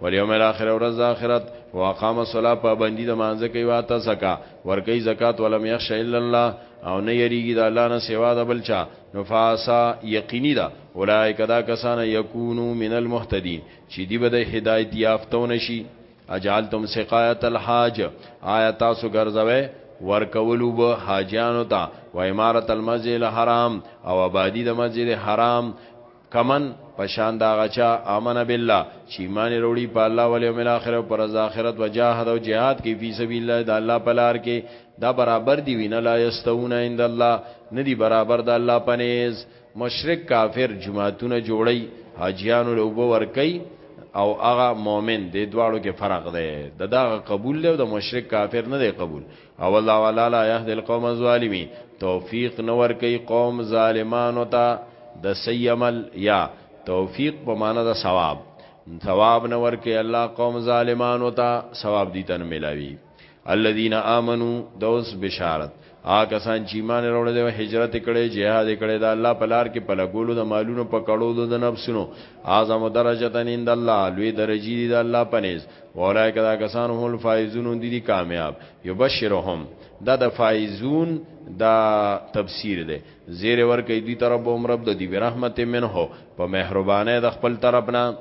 والیوم الاخر ورځ اخرت واقام الصلاه پابندی د مانځه کوي واته زکا ور کوي زکات ولم یخش الا الله او نه یریږي د الله نه سوا د بلچا نفاسا یقینی دا اولایک دا کسان یکونو من المهتدین چې دی به د هدایت یافتو نشي اجالتم سقایت الحاج آیا تاسو ګرځوي ورکولو به حاجیانو ته و امارت المسجد الحرام او آبادی د مسجد حرام کمن پشان دا غچا امن بالله چې ایمان وروړي په الله او یوم الاخر او پر ځ اخرت وجاهد او جهاد کې فی سبیل الله د الله په لار کې دا برابر دی وینه لا یستون عند الله ندی برابر د الله پنیز مشرک کافر جماعتونه جوړی حاجیانو له وبو ور کوي او هغه مؤمن د دواړو کې فرق دی د دا قبول له د مشرک کافر نه دی قبول او الله ولا لا يهدي القوم الظالمين توفیق نور کوي قوم ظالمانو ته د سیمل یا توفیق په معنا د ثواب ثواب نور کوي الله قوم ظالمانو ته ثواب دي تن ملاوي الذين امنوا دوس بشارت آ کسان چې ایمان وروړي دی هجرت کړي jihad کړي دا الله په لار کې په لګولو د مالونو په کړو د نفسونو اعظم درجه تن عند الله لوی درجه دی د الله پنيز اولای کدا کسان هم الفائزون دي دي کامیاب یبشرهم دا د فائزون دا تفسیر دی زیر ور کوي دي طرف به عمر د دي برحمت منه په مهربانه د خپل طرف نه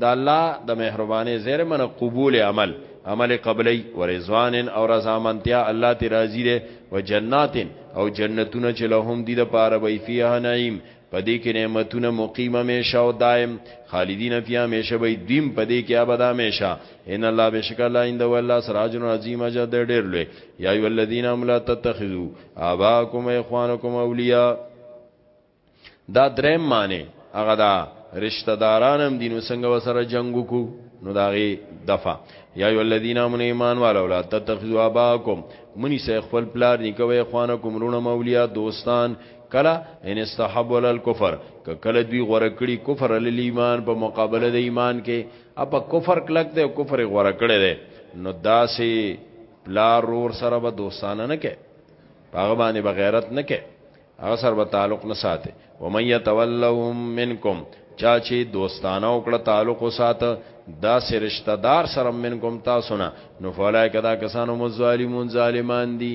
دا الله د مهربانه زیر من قبول عمل عمل قبلی و رضوان او رضامندیا الله تی راضی ده و جنات او جنتونه چې لهم دي د پاره وی فیها نعیم پدې کې نعمتونه مقیم همیشه او دائم خالدین فی همیشه وي دیم پدې کې ابد همیشه ان الله بشک الله عند والله سراج عظیم اجر دې ډېر لوی یا ای الذین املا تتخذوا اباکم اخوانکم اولیاء دا درې معنی هغه دا رشتہ دارانم دینو څنګه وسره جنگ کو نو داغه دفع یا ای الذین امن ایمان والو لا تتخذوا اباکم منی سه خپل پلار نکوي اخوانکم رونه اولیاء دوستان کلا ان استحب ول الكفر ک کله دوی غوړه کړی کفر ال ایمان په مقابله د ایمان کې اپا کفر کلک دی کفر غوړه کړی دی نو داسې پلار رور سره به دوستانه نه کې هغه باندې بغیرت نه کې هغه سره به تعلق نه ساتي و من يتولهم منکم چا چې دوستانه او کړه تعلق وساته دا سرشتہ دار سره منکم تاسو نه نو فلای کدا کسانو مظالمون ظالمان دي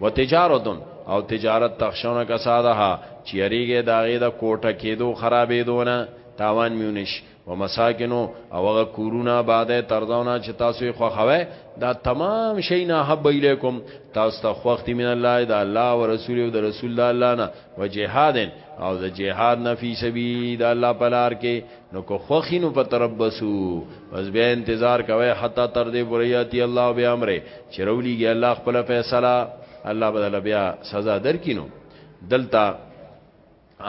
و تجارتن او تجارت تخشون کسادها چې یریږي دا غي د کوټه کېدو خرابې دونه تاوان میونش و مساکنو او هغه کورونا باده ترځونه چې تاسو خو خوي دا تمام شي نه حب الیکم تاسو ته خوخت من الله دا الله او رسول او د رسول الله نه و جهاد او د جهاد نه فی سبیل الله پلار کې نو کو خوخی نو پتربسو پس بیا انتظار کوي حتا تر دې بریاتی الله به امره چې رولیږي الله خپل فیصله الله بدل بیا سزا درکینو دلتا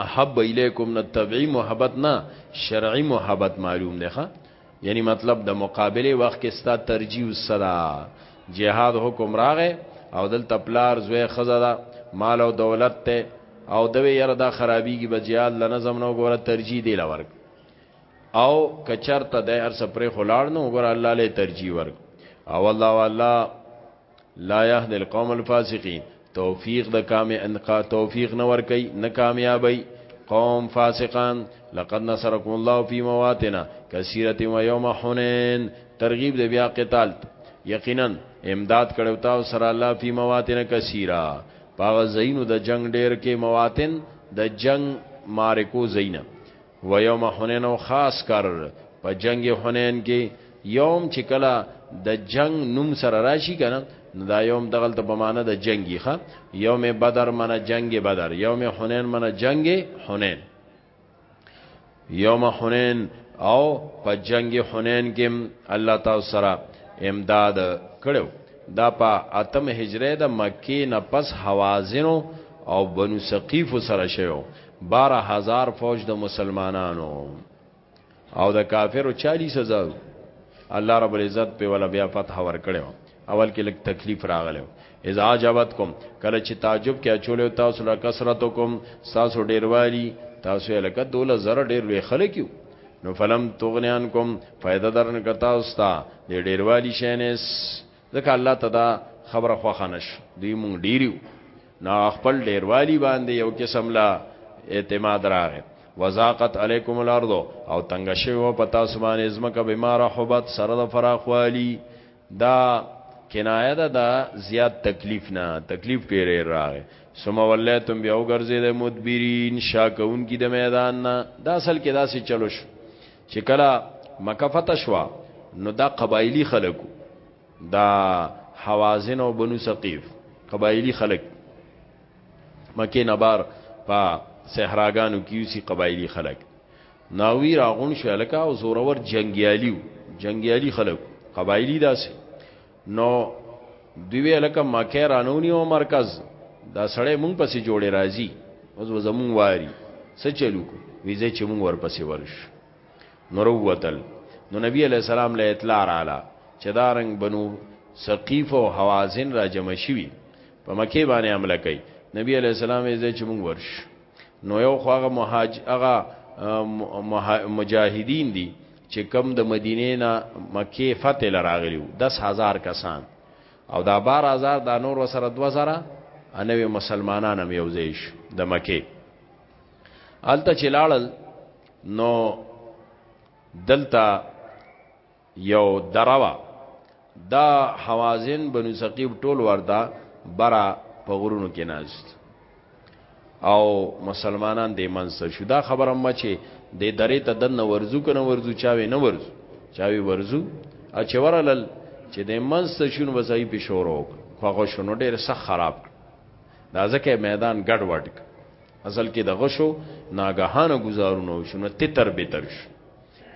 احب الیکم نتبعی محبت نه شرعی محبت معلوم دی ښا یعنی مطلب د مقابله وخت کې ستا ترجیح صدا جهاد حکم راغې او دلته پلار زوی خزدا مال او دولت ته او دوی یره دا خرابیږي بجیال له نظم نو ګوره ترجیح دی لورک او کچرته د هر سپری خلاړ نو ګوره الله له ترجیح ورک او الله والا لا يهد القوم الفاسقين توفیق د کام انقا توفیق نه ور کوي نه کامیابی قوم فاسقان لقد نصركم الله في مواتنا كثيره ويوم حنين ترغیب د بیا قتال یقینا امداد کړو تاسو سره الله فی مواتنا کثیره پاغه زینو د جنگ ډیر کې مواطن د جنگ مارکو زینا و یوم حنین او خاص کر په جنگ حنین کې یوم چې کله د جنگ نوم سره راشي کنه نو دا یوم دغل ته په معنا د جنگي ښه یوم بدر منه جنگ بدر یوم حنین منه جنگ حنین یوم حنین او په جنگ حنین کې الله تعالی سره امداد کړو دا په اتم هجری د مکی نه پس حوازنو او بنو ثقیف سره شوو 12000 فوج د مسلمانانو او د کافرو 40000 الله رب العزت په ولا بیا فتح ور کړو اول کې لک تکلیف راغلو اذا عجبتکم کله چې تعجب کې اچول تاسو له کثرتکم تاسو ډیروالی تاسو لکه دوله زره ډیر وی خلکیو نو فلم تغنیانکم فائدہ درن کتا استا دې ډیروالی شینس ځکه الله ته دا خبره خوښه نشو دوی مونږ ډیریو نو خپل ډیروالی باندې یو قسم لا اعتماد راغی وزاقت علیکم الارض او تنگ شوی په تاسو باندې زمکه بیمار حبت سره د فراخوالی دا کنایه ده دا زیات تکلیف نه تکلیف ډیره راغی ثم ولیتم بیا وګرځید مدبرین شاکون کی د میدان نه دا اصل کې داسې چلو شو چې کله مکه فتح شوا نو دا قبایلی خلکو دا حوازن او بنو ثقيف قبایلی خلک مکه نبار په صحراګانو کې یوسی قبایلی خلک ناوی راغون شلکا او زورور جنگیالیو جنگیالی خلک قبایلی داسې نو دوی لکه مکه رانونی او مرکز دا سړی مونږ پسې جوړې راځي اوس وزمون واری څه چلو کو ویزه چې مونږ ورپسې ورش نوروتل نو نبی علی السلام له اطلاع رااله چې دا رنگ بنو ثقيف او حوازن را جمع شوي په مکه باندې عمل کوي نبی علی السلام یې چې مونږ ورش نو یو خو هغه مهاج هغه مجاهدین دي چې کم د مدینې نه مکه فتح لراغلیو 10000 کسان او دا 12000 دا نور وسره 2000 انوي مسلمانان هم یو ځای شو د مکه الته چلاړل نو دلته یو دروا دا حوازن بنو ثقیب ټول وردا برا په غرونو کې ناست او مسلمانان د منځ شو دا خبره ما چې د درې ته دنه ورزو کنه ورزو چاوي نه ورزو چاوي ورزو ا چې ورلل چې د منځ شون وځي په شورو خو غو شنو ډېر سخت خراب دا ځکه میدان ګډ وډ اصل کې د غشو ناګهانه گزارونه شنو تتر بتر شو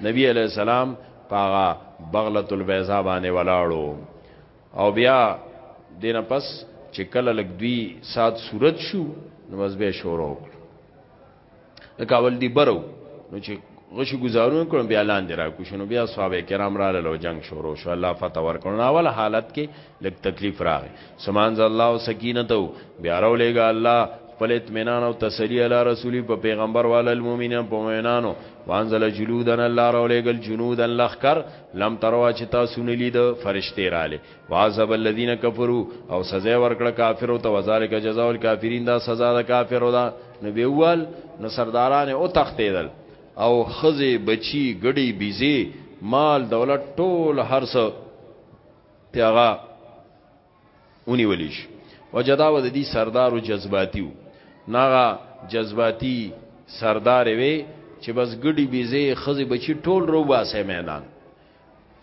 نبی علیہ السلام پاغا بغلت البیضا باندې ولاړو او بیا دینه پس چې کله لګ دوی سات صورت شو نو بس به شروع وکړ د کابل دی برو نو چې غشي گزارونه کړم بیا لاندې را کو شنو بیا صحابه کرام را له جنگ شروع شو الله فتح ورکړ نو اول حالت کې لګ تکلیف راغی سمانز الله او سکینته بیا راولېګا الله خپل اطمینان او تسلی علی رسولی په پیغمبر وال المؤمنین په مؤمنانو وانزل جلودن الله راولېګل جنودن لخر لم تروا چې تاسو نه لید فرشتي رااله واذب الذین کفروا او سزا ورکړه کافر او توزالک جزاء الکافرین دا سزا د کافر دا نو بیوال نو سرداران او تختیدل او خزه بچی ګړی بیزی مال دولت ټول هرڅه ته هغه اونی ولیش وجدا ود دي سردار او جذباتیو ناغه جذباتی سردار وی چې بس ګډي بيزه خزي بچي ټول رو باسه میدان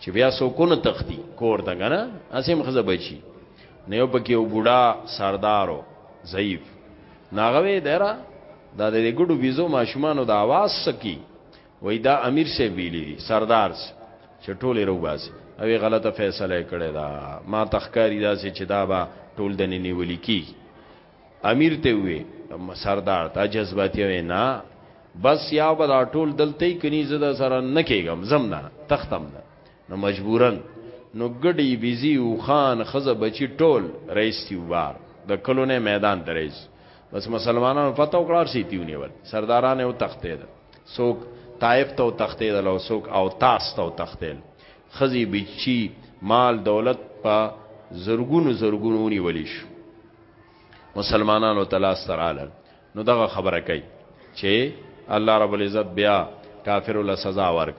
چې بیا سو کو نه تختی کور دنګ نه اسیم خزه بچي نه یو پکې یو بوډا سردارو ضعیف ناغوي درا دا د ګډو بيزو ماشومان د आवाज سکی وای دا امیر سه ویلی دی سردار سه چې ټوله روباسي او غلطه فیصله کړې ده ما تخکاری دا سه چې دا با ټول د نیولې کی امیر ته وی سردار ته جذباتي وی نه بس یا به دا ټول دلته کني زده سره نه کېګم زم نه تختم نه نو مجبورن نو ګډي بيزي او خان خزه بچي ټول رئیس تیوار د کلونه میدان درېز بس مسلمانانو فتح وکړار سي تیونی ول سردارانه او تختې ده څوک طائف ته تختیدل او څوک او تاس ته تختیل خزي بچي مال دولت په زرګونو زرګونو نیول شو مسلمانانو تلاس تراله نو دغه خبره کوي چې الله رب العزت بیا کافر له سزا ورک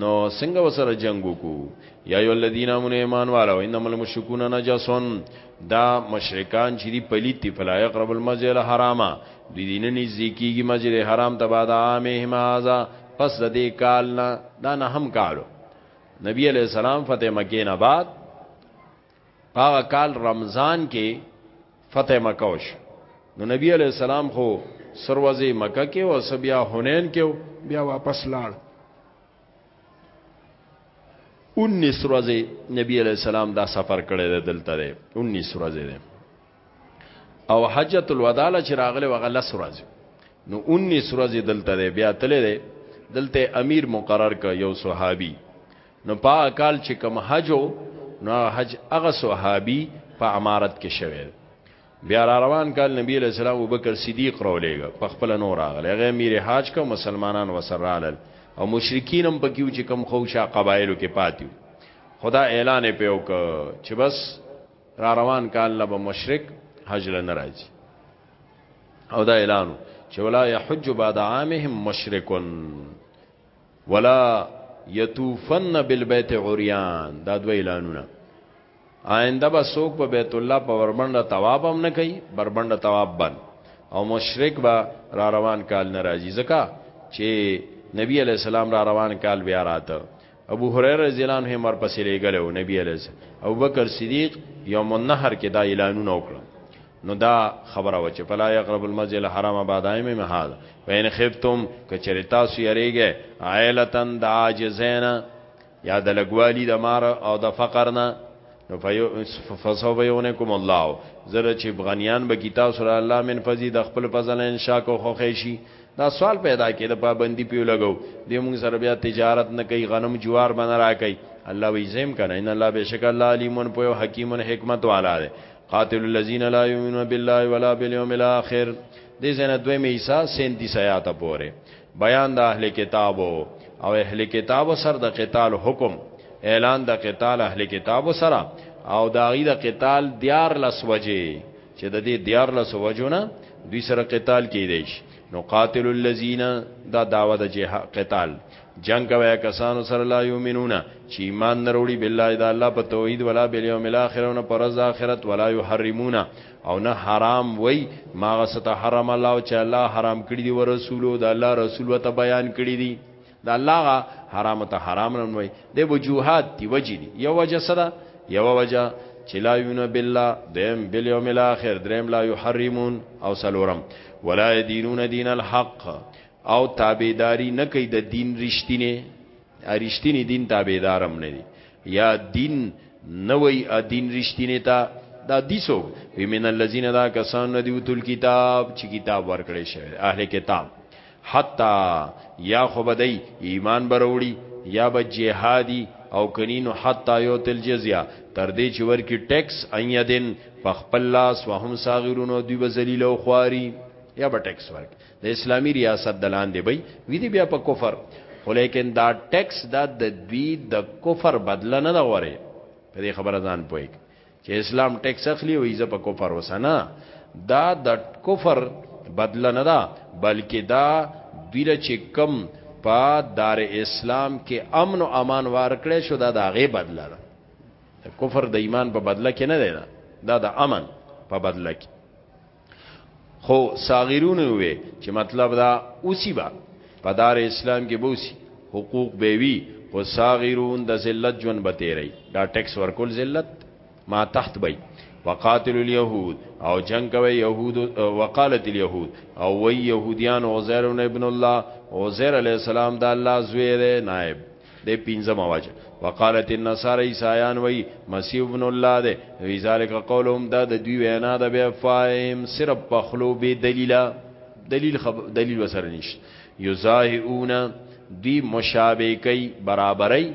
نو څنګه وسره جنگ وکو یا ای الذین امنوا ایمان والو انما المشرکون نجسون دا مشرکان چې دی پلیت فلا یقرب المسجد الحرام دی دین نزدیکیږي مسجد حرام ته بعد عامهم هذا پس د دې کال نه دا نه هم کالو نبی علیہ السلام فتح مکه نه بعد هغه کال رمضان کې فتح مکه وش نو نبی علی السلام خو سروازی مکه کې او سبیا حنین کې بیا واپس لاړ 19 ورځې نبی علی السلام دا سفر کړی دی دلته دی 19 ورځې دی او حجۃ الوداع چې راغله وغه لس ورځې نو 19 ورځې دلته دی بیا تللی دی دلته امیر مقرر ک یو صحابي نو په کال چې کوم حج نو حج هغه صحابي په امارت کې شوی بیا را روان کال نبی علیہ السلام ابوبکر صدیق راولېګ په خپل نور راغله غیر امیر حج کو مسلمانان وسرال او مشرکین هم پکیو چې کم خوشا قبایلو کې پاتیو خدا اعلان په وک چې بس را روان کال له به مشرک حج له ناراضي او دا اعلانو چې ولا يحج بعد عامهم مشرک ولا يطوفن بالبيت عريان دا دوه اعلانونه آینده به څوک په بیت الله په وربنده تواب هم نه کوي بربنده تواب بند او مشرک به را روان کال ناراضي ځکه چې نبی علی السلام را روان کال بیا راته ابو هريره رضی الله عنه مر پسې لګلو نبی علیه السلام ابو بکر صدیق یوم النهر کې دا اعلانونه وکړه نو دا خبره وچه پلا یقرب المسجد الحرام بعد ایم مهاد وین خفتم کچری تاسو یریګه عائلتن د عاجزینا یا د لګوالی د مار او د فقرنا نو فسو بيونکم الله زره چې بغنيان به کی تاسو را الله من فزي د خپل فضل ان شاء کو خو خيشي دا سوال پیدا کړي د پابندي پیو لګو د موږ سره بیا تجارت نه کوي غنم جوار بنا را کوي الله وی زم کنه ان الله بشک الله علیم په حکیم حکمت والا ده قاتل الذين لا يؤمنون بالله ولا باليوم الاخر دې زنه دوی میسا 37 آیات پوره بیان د اهل کتاب او اهل کتاب سره د قتال حکم اعلان د قتال اهل کتاب سره او د غي د قتال دیار لس وجه چې د دې دیار لس وجونه دوی سره قتال کیدیش نو قاتل الذین دا داوا د جه قتال جنگ کوي کسانو سره لا یومنون چې ایمان نروړي بالله د الله په توحید ولا بالیوم الاخر او پر ورځ اخرت ولا یحرمون او نه حرام وای ما غسته حرام الله او چې الله حرام کړی دی ورسول او د الله رسول وته بیان کړی دی د الله حرام ته حرام نه وای د وجوهات دی وجې دی یو وجه سره یو وجه چې لا یون بالله دیم بل یوم الاخر دریم لا یحرمون او سلورم ولا دینون دین الحق او تابعداري نه کوي د دین رښتینه ارشتینی دین تابعدارم نه دی یا دین نوې ا دین رښتینی تا دا دیسو وی من الذین دا کسان ندی وتل کتاب چې کتاب ورکړی شوی اهل کتاب حتا یا خو بدی ایمان بروړي یا به جهادي او کنینو حتا یو تل جزیه تر دې چې ورکی ټیکس ایدن په خپل لاس وهم صاغرونو دوی به ذلیل او خواري یا به ټیکس ورک د اسلامی ریاست د لاندې به وی دی بیا په کفر خو لیکن دا ټیکس دا د دوی د کفر بدله نه دا غوري په دې خبره ځان پوي چې اسلام ټیکس اخلي او ایزه په کفر وسنه دا د کفر بدله نه دا بلکې دا دوی له چې کم په دار اسلام کې امن او امان ورکړې شو دا د هغه بدله ده د کفر د ایمان په بدله کې نه دی دا د امن په بدله کې خو صاغرونه وي چې مطلب دا اوسی با په دار اسلام کې بوسی حقوق به وی خو صاغرون د ذلت ژوند به تیری دا ټیکس ورکول ذلت ما تحت بی وقاتل اليهود او جنگ کوي يهود وقالت اليهود او وی يهوديان عزير ابن الله عزير عليه السلام د الله زوی دی نائب دی پنځمه وجه وقالت النصارى عیسایان وی مسیح ابن الله ده وی ذالک قولهم دا د دوی وینا ده به فاهم صرف پخلو به دلیل دلیل خب... دلیل وسره نشته یزاهون دی مشابه کوي برابرۍ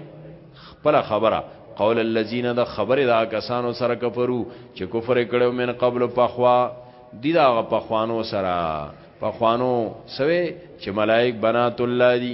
خپل خبره قول الذين دا خبره دا کسانو سره کفرو چې کفر کړو من قبل پخوا دی دا پخوانو سره پخوانو سوي چې ملائک بنات الله دي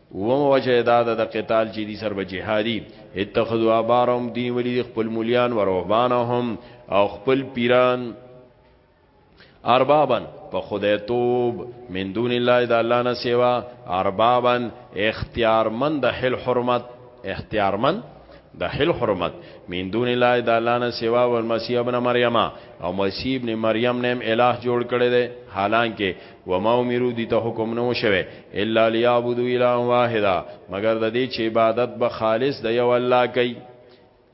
ومه وجه دا ده د قتال چې دي سر به جهادي اتخذوا ابارهم دین ولی خپل مولیان و روحبانهم او خپل پیران اربابن په خدای توب من دون الله د الله نه سیوا اربابن اختیارمن د حل حرمت اختیارمن د حل حرمت من دون الله د الله نه سوا او مسیح ابن مریم او مسیح ابن مریم نیم الہ جوړ کړي دي حالانکه وما امرو دي ته حکم نو شوه الا ليعبدوا الا واحدا مگر د دې چې عبادت به خالص د یو الله کوي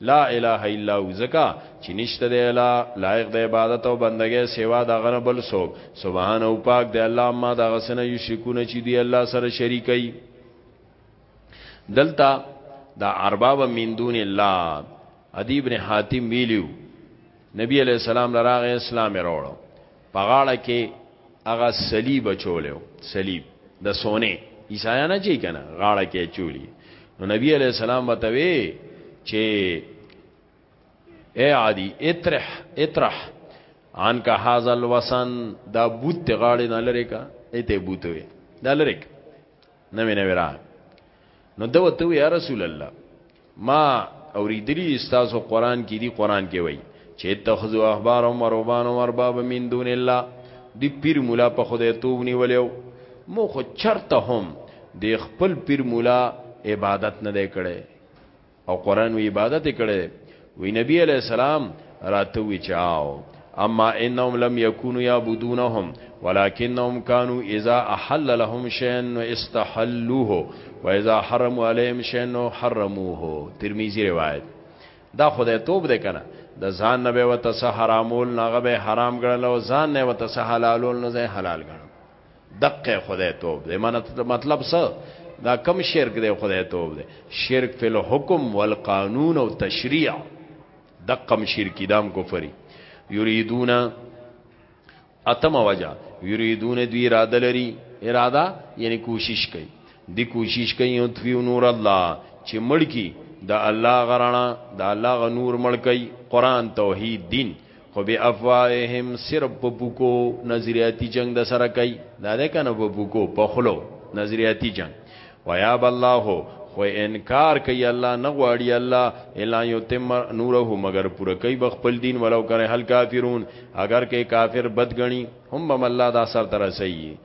لا اله الا هو زکا چې نشته د الا لایق د عبادت او بندګۍ سوا د غره بل څوک سبحان او پاک د الله ما د غسنه یو شکونه چې دی الله سره شریکي دلتا دا ارباب من دون الله ادی ابن حاتم ویلیو نبی علیہ السلام لراغ اسلام وروړو په غاړه کې هغه صلیب چولیو صلیب د سونه عیسایانه چی کنه غاړه کې چولی نو نبی علیہ السلام وتوی چې اے عادی اطرح اطرح ان کا هاذا الوسن دا بوت غاړې نه لری کا ایته بوت وی دا لری نه وینه ورا نو دوته یا رسول الله ما اوریدلی دي ستاسو قران کې دي قران کې وای چې اتخذوا احبارهم ورهبانهم اربابا من دون الله دی پیر مولا په خدای توب نیولیو مو خو چرته هم د خپل پیر مولا عبادت نه دی کړي او قران وی عبادت کړي وی نبی علی السلام راته وی چاو اما انهم لم يكونوا يعبدونهم ولكنهم كانوا اذا احل لهم شيئا استحلوه واذا حرموا عليهم شيئا حرموه ترمذي روایت دا خدای توب ده کنه د ځان نه به وته سه حرامول نه به حرام ګڼل او ځان نه وته سه حلالول نه ځای حلال ګڼل دقه خدای توب ده مطلب څه دا کم شرک ده خدای توب ده شرک فی الحکم والقانون او تشریع دقم شرکی دام کفری یریدون اتم وجه یریدون دوی اراده لري اراده یعنی کوشش کوي دی کوشش کوي او تفیو نور الله چې مړ کی د الله غرانا د الله غ نور مړ کوي قران توحید دین خو به افواهم صرف په بوکو نظریاتی جنگ د سره کوي دا ده کنه په بوکو په خلو نظریاتی جنگ وياب الله خو انکار کوي الله نه غواړي الله الا یتم نوره مگر پوره کوي بخپل دین ولو کرے هل کافرون اگر کې کافر بدګنی هم بم الله دا سر تر سي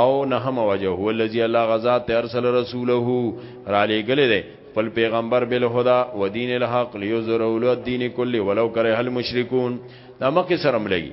او نه هم وجه هو الذي الله غزا ته ارسل رسوله را لګل دي خپل پیغمبر بل هدا و دین الحق ليظهر ول الدين كله ولو کرے هل مشرکون دا مکه سرم لګي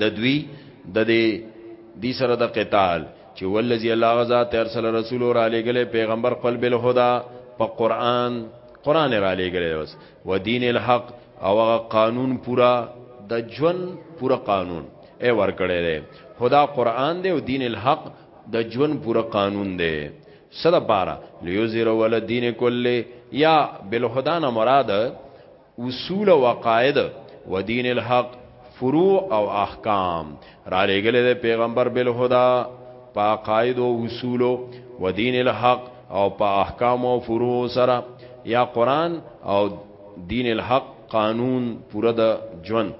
د دوی د دې دي سره د قتال چې ولذي الله غزا تر سل رسول را لګلې پیغمبر خپل بل هدا په قران قران را لګلې اوس و دین الحق او قانون پورا د ژوند پورا قانون ای ور کړی دی خدا قران دی او دین الحق د ژوند پورا قانون دی صد بارا لیوزیر ول دین کله یا بل خدا نه مراد اصول او قاعده و دین الحق فروع او احکام را لګل د پیغمبر بل هدا په قاعده او اصول و دین الحق او په احکام او فروع سره یا قران او دین الحق قانون پوره د ژوند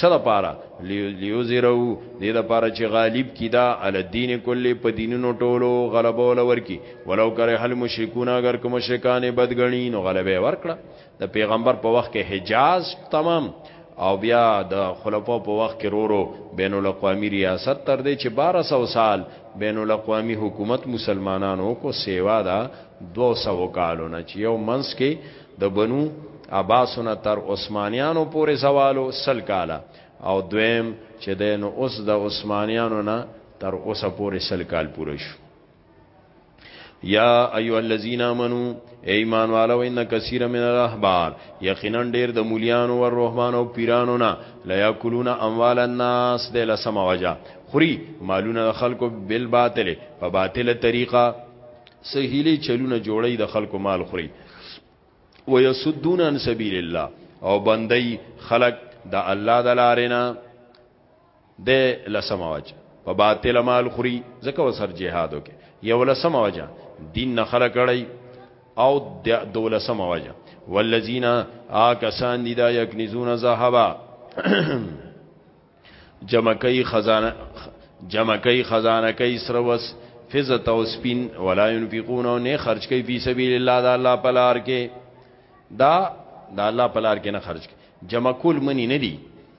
سره پاره لیو زیرو د دې لپاره چې غالب کیدا عل دین کلی په دینونو ټولو غلبه ولور کی ولو کرے هل مشرکون اگر کوم مشرکان بدګنی نو غلبه ورکړه د پیغمبر په وخت کې حجاز تمام او بیا د خلفو په وخت کې رورو بین الاقوامی ریاست تر دې چې 1200 سال بین الاقوامی حکومت مسلمانانو کو سیوا دا 200 کالو نه چې یو منس کې د بنو عباسونه تر عثمانیانو پورې زوالو سل کاله او دویم چې د نو اوس د عثمانیانو نه تر اوسه پورې سل کال پوره شو یا ایو الذین آمنو ایمان والو ان کثیر من الاحبار یقینا ډیر د مولیانو او رحمان او پیرانو نه لا یاکلون اموال الناس د لسم وجا خوري مالونه د خلکو بل باطل په باطله طریقه سهیلی چلونه جوړی د خلکو مال خوري ويسدون عن سبيل الله او بندي خلق د الله د لارې نه د لسم وجه په باطل مال خوري ځکه وسر جهاد وکي یو لسم وجه دین نه خلق کړي او د دولسم وجه والذین آکسان دی دا یکنزون ذهبا جمع کوي خزانه جمع کوي خزانه کوي سروس فزت او سپین ولا ينفقون او نه خرج کوي په سبیل الله دا الله پلار کې دا دا الله پلار کې نه خرج کوي جمع کول منی نه دي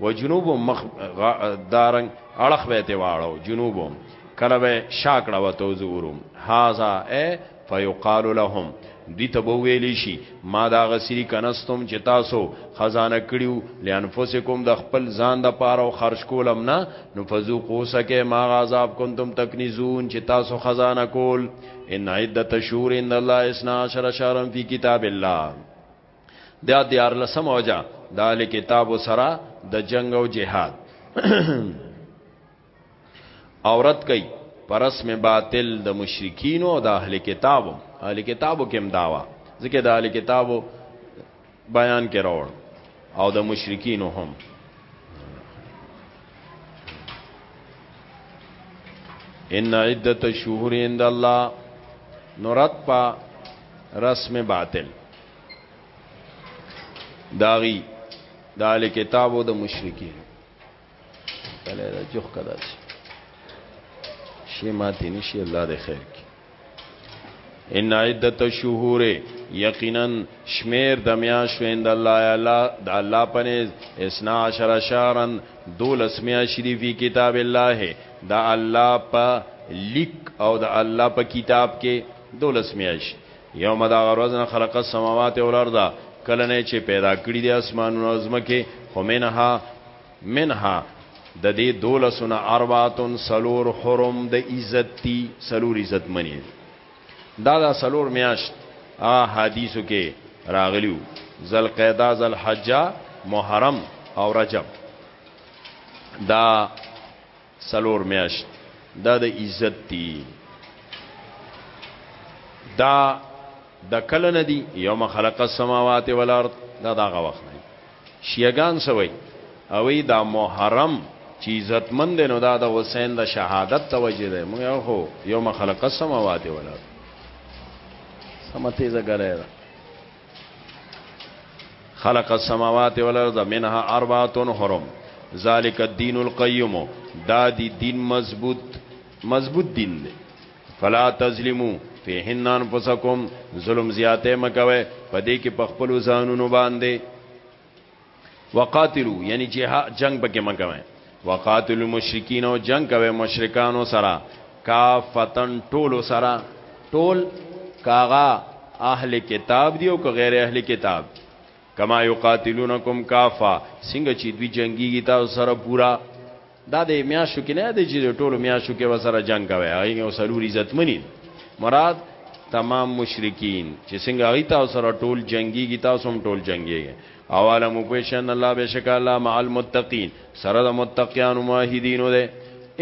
و جنوب مخ دارنګ اړخ به ته واړو جنوب کله به شاکړه وته زورم هاذا ا فیقال لهم دی ته به ویل شي ما دا غسری کنستم چې تاسو خزانه کړیو لانفسکم د خپل ځان د پاره او خرج کولم نه نو فذوقوا سکه ما عذاب کنتم تکنزون چې تاسو خزانه کول ان عدت شهور ان الله 12 شهرا فی کتاب الله دا دیار لسم وجه دا لکتاب سرا د جنگ او جهاد عورت کوي پرسم باطل د مشرکین او د اهل کتابو اهل کتابو کوم داوا ځکه د اهل کتابو بیان کې راوړ او د مشرکین هم ان عدت الشهور عند الله نورت پا رسم باطل داغي د اهل کتاب او د مشرکین کله دا جوخ کدا شي شی ماته نشي الله دې خیر کی ان عدت الشهور یقینا شمیر د میاشو اند الله الا د الله پنه اسنا عشر شهرن دولس میاشی دی فی کتاب الله د الله په لیک او د الله په کتاب کې دولس میاشی یوم د هغه ورځ نه خلق السماوات والارض کله نه چې پیدا کړی دي اسمانونه او ځمکه خو منها منها د دې دولسونه اربعتن سلور حرم د عزت تی سلور عزت منی دا دا سلور میاشت ا حدیثو کې راغلیو ذل قعده ذل حجه محرم او رجب دا څلور میاشت دا د عزت دی دا د کله نه دی یوم خلق السماوات والارض دا داغه وخت نه شیعگان سوی او دا محرم چې عزتمند نو دا د حسین د شهادت توجه ده موږ خو یوم خلق السماوات والارض سمته زګره خلق السماوات والارض منها اربعه حرم ذالک الدین القیم دا دی دین مضبوط مضبوط دین دی فلا تظلمو فیهن انفسکم ظلم زیاته مکوي پدې کې په خپل ځانونو باندې وقاتلو یعنی جهاد جنگ پکې مګوي وقاتلو مشرکین او جنگ کوي مشرکانو سره کافتن ټولو سره ټول کاغا اهل کتاب دی او که غیر اهل کتاب کما یقاتلونکم کافا څنګه چې دوی جنگي تاسو سره پورا دا د میاشو کې نه دی چې ټولو میاشو کې وسره جنگ کوي هغه یو سلور عزتمنی مراد تمام مشرکین چې څنګه هغه تاسو سره ټول جنگي کی تاسو هم ټول جنگي او علم پوښن الله بشک الله مع المتقین سره د متقیان او موحدینو ده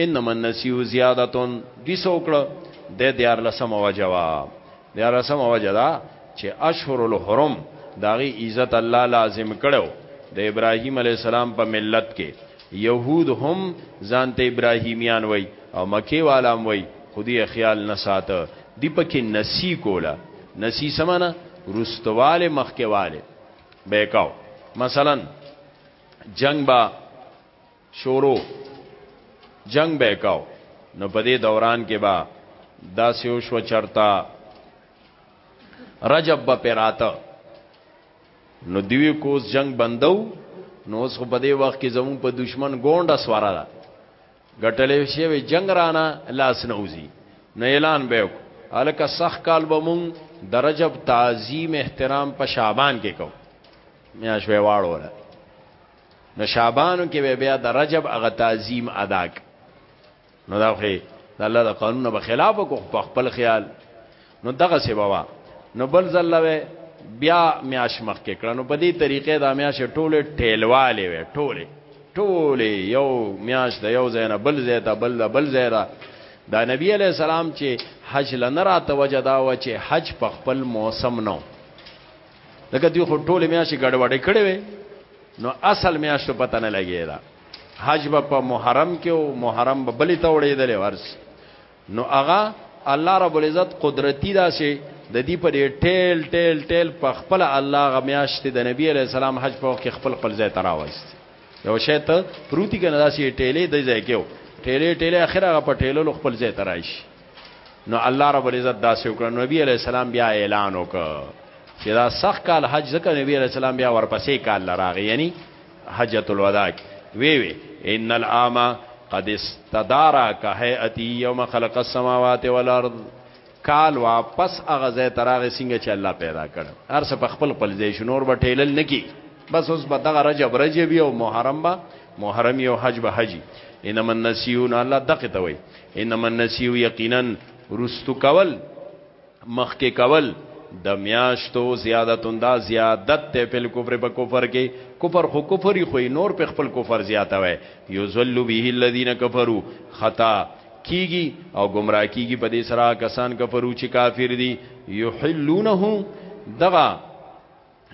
انما النسیو زیادتون دي سوکړه د دیار لسم وجوا دیار لسم وجدا چې اشهر الحرم داغي عزت الله لازم کړو د ابراهیم علی السلام په ملت کې یهود هم ځان ته ابراهیمیان وایي او مکې والا هم وایي خو دوی یې خیال نه ساته، دوی په کې نسي کوله، نسي څه معنی؟ وروستوالی، مخکې والی به یې کاو، مثلا جنګ به شروع، جنګ به یې کاو نو په دې دوران کې به داسې وشوه چرته رجب به پرې راته نو دیوی کوس جنگ بندو نو اوس خو په دې وخت کې زمون په دشمن ګونډه سواره ده ګټلې شوی جنگ رانه لاس نه وزي نه اعلان به وکړو الکه سخ کال به مون درجب تعظیم احترام په شعبان کې کو میا شوی واړو نه نو شعبانو کې بیا د رجب اغه تعظیم ادا ک نو دا خو د الله د قانون په خلاف کو په خپل خیال نو دغه سی بابا نو بل زلوي بیا میاش مخ کې کړه نو په دې طریقې دا میاش ټوله ټیلواله وي ټوله ټوله یو میاش د یو زینا بل زیتا بل بل زیرا دا نبی علی السلام چې حج لنرا توجه دا و چې حج په خپل موسم نو لکه دی خو ټوله میاش ګډوډې کړې وي نو اصل میاشتو پته نه لګیدا حج به په محرم کې او محرم به بلې ته وړېدلې ورس نو هغه الله رب العزت قدرتی دا سي د دې په ټیل ټیل ټیل په خپل الله غمیاشت د نبی علی السلام حج په وخت کې خپل خپل ځای تراوست یو شی ته پروتي کنه دا سي ټیلې د ځای کې ټیلې ټیلې اخر هغه په ټیلو خپل ځای ترایشي نو الله رب العزت داسې وکړ نبی علی السلام بیا اعلان وکړ چې دا سخت کال حج ځکه نبی علی السلام بیا ورپسې کال لراغی یعنی حجۃ الوداع وی وی ان العام قد استدارا کهیئتی یوم خلق السماوات والارض کال واپس هغه ځای تراغه څنګه چې الله پیدا کړ هر څه په خپل خپل ځای شنور به ټیلل نکی بس اوس به دغه رجب رجب او محرم به محرم یو حج به حجی انما النسیون الله دقه توي انما النسیء یقینا رستو کول مخکې کول د میاشتو زیادتون دا زیادت ته په کفر په کفر کې کفر خو کفر خو نور په خپل کفر زیاته وي یذل به الذین کفروا خطا کیږي او گمراه کیږي په دې سره کسان کفرو چې کافر دي یحلونه دغه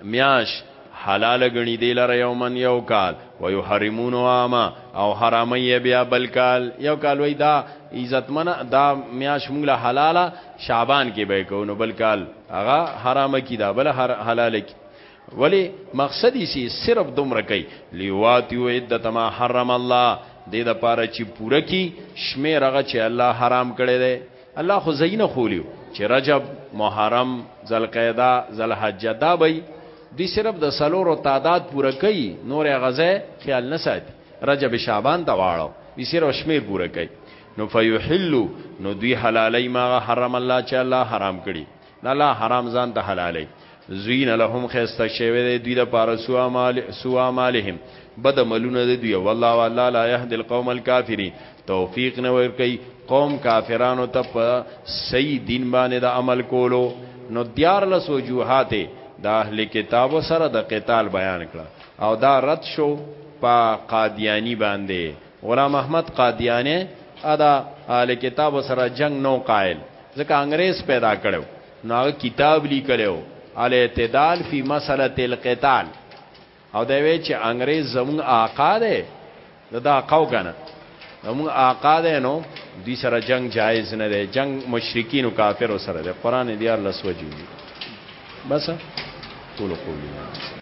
میاش حلال غنی دی لره یومن یو کال و یحرمون عاما او حرامي بیا بل کال یو کال وای دا عزتمن دا میاش موږ له حلاله شعبان کې به کو نو بل کال هغه حرامه کی دا بل حلاله کی ولی مقصدی سی صرف دومره کوي لیواتی و عدت ما حرم الله دې د پاره چې پوره کی شمیر هغه چې الله حرام کړی دی الله خو زینه خولیو چې رجب محرم ذلقعده ذلحجه دا به دی صرف د سلورو تعداد پوره کوي نور غزه خیال نه ساتي رجب شعبان ته واړو دی صرف شمیر پوره کوي نو فیحلوا نو دوی حلالای ما حرم الله چې الله حرام کړي نه لا حرام ځان ته حلالي زین لهم خسته شوی دی دوی د پاره سو مال سو مالهم بد ملونه دی دوی والله والله لا يهدي القوم الكافرين توفیق نه ور کوي قوم کافرانو ته په صحیح دین باندې د عمل کولو نو دیار لس وجوهات د اهل کتابو سره د قتال بیان کړه او دا رد شو په قادیانی باندې غلام احمد قادیانی ادا اهل کتاب سره جنگ نو قائل ځکه انګريز پیدا کړو نو هغه کتاب لیکلو الاعتدال فی مسئله القتال او دا وی چې انګريز زمون آقا دی دا قاو کنه زمون آقا دی نو دوی سره جنگ جایز نه دی جنگ مشرکین او کافر سره دی قران دی الله سوجي بس قولوا قولي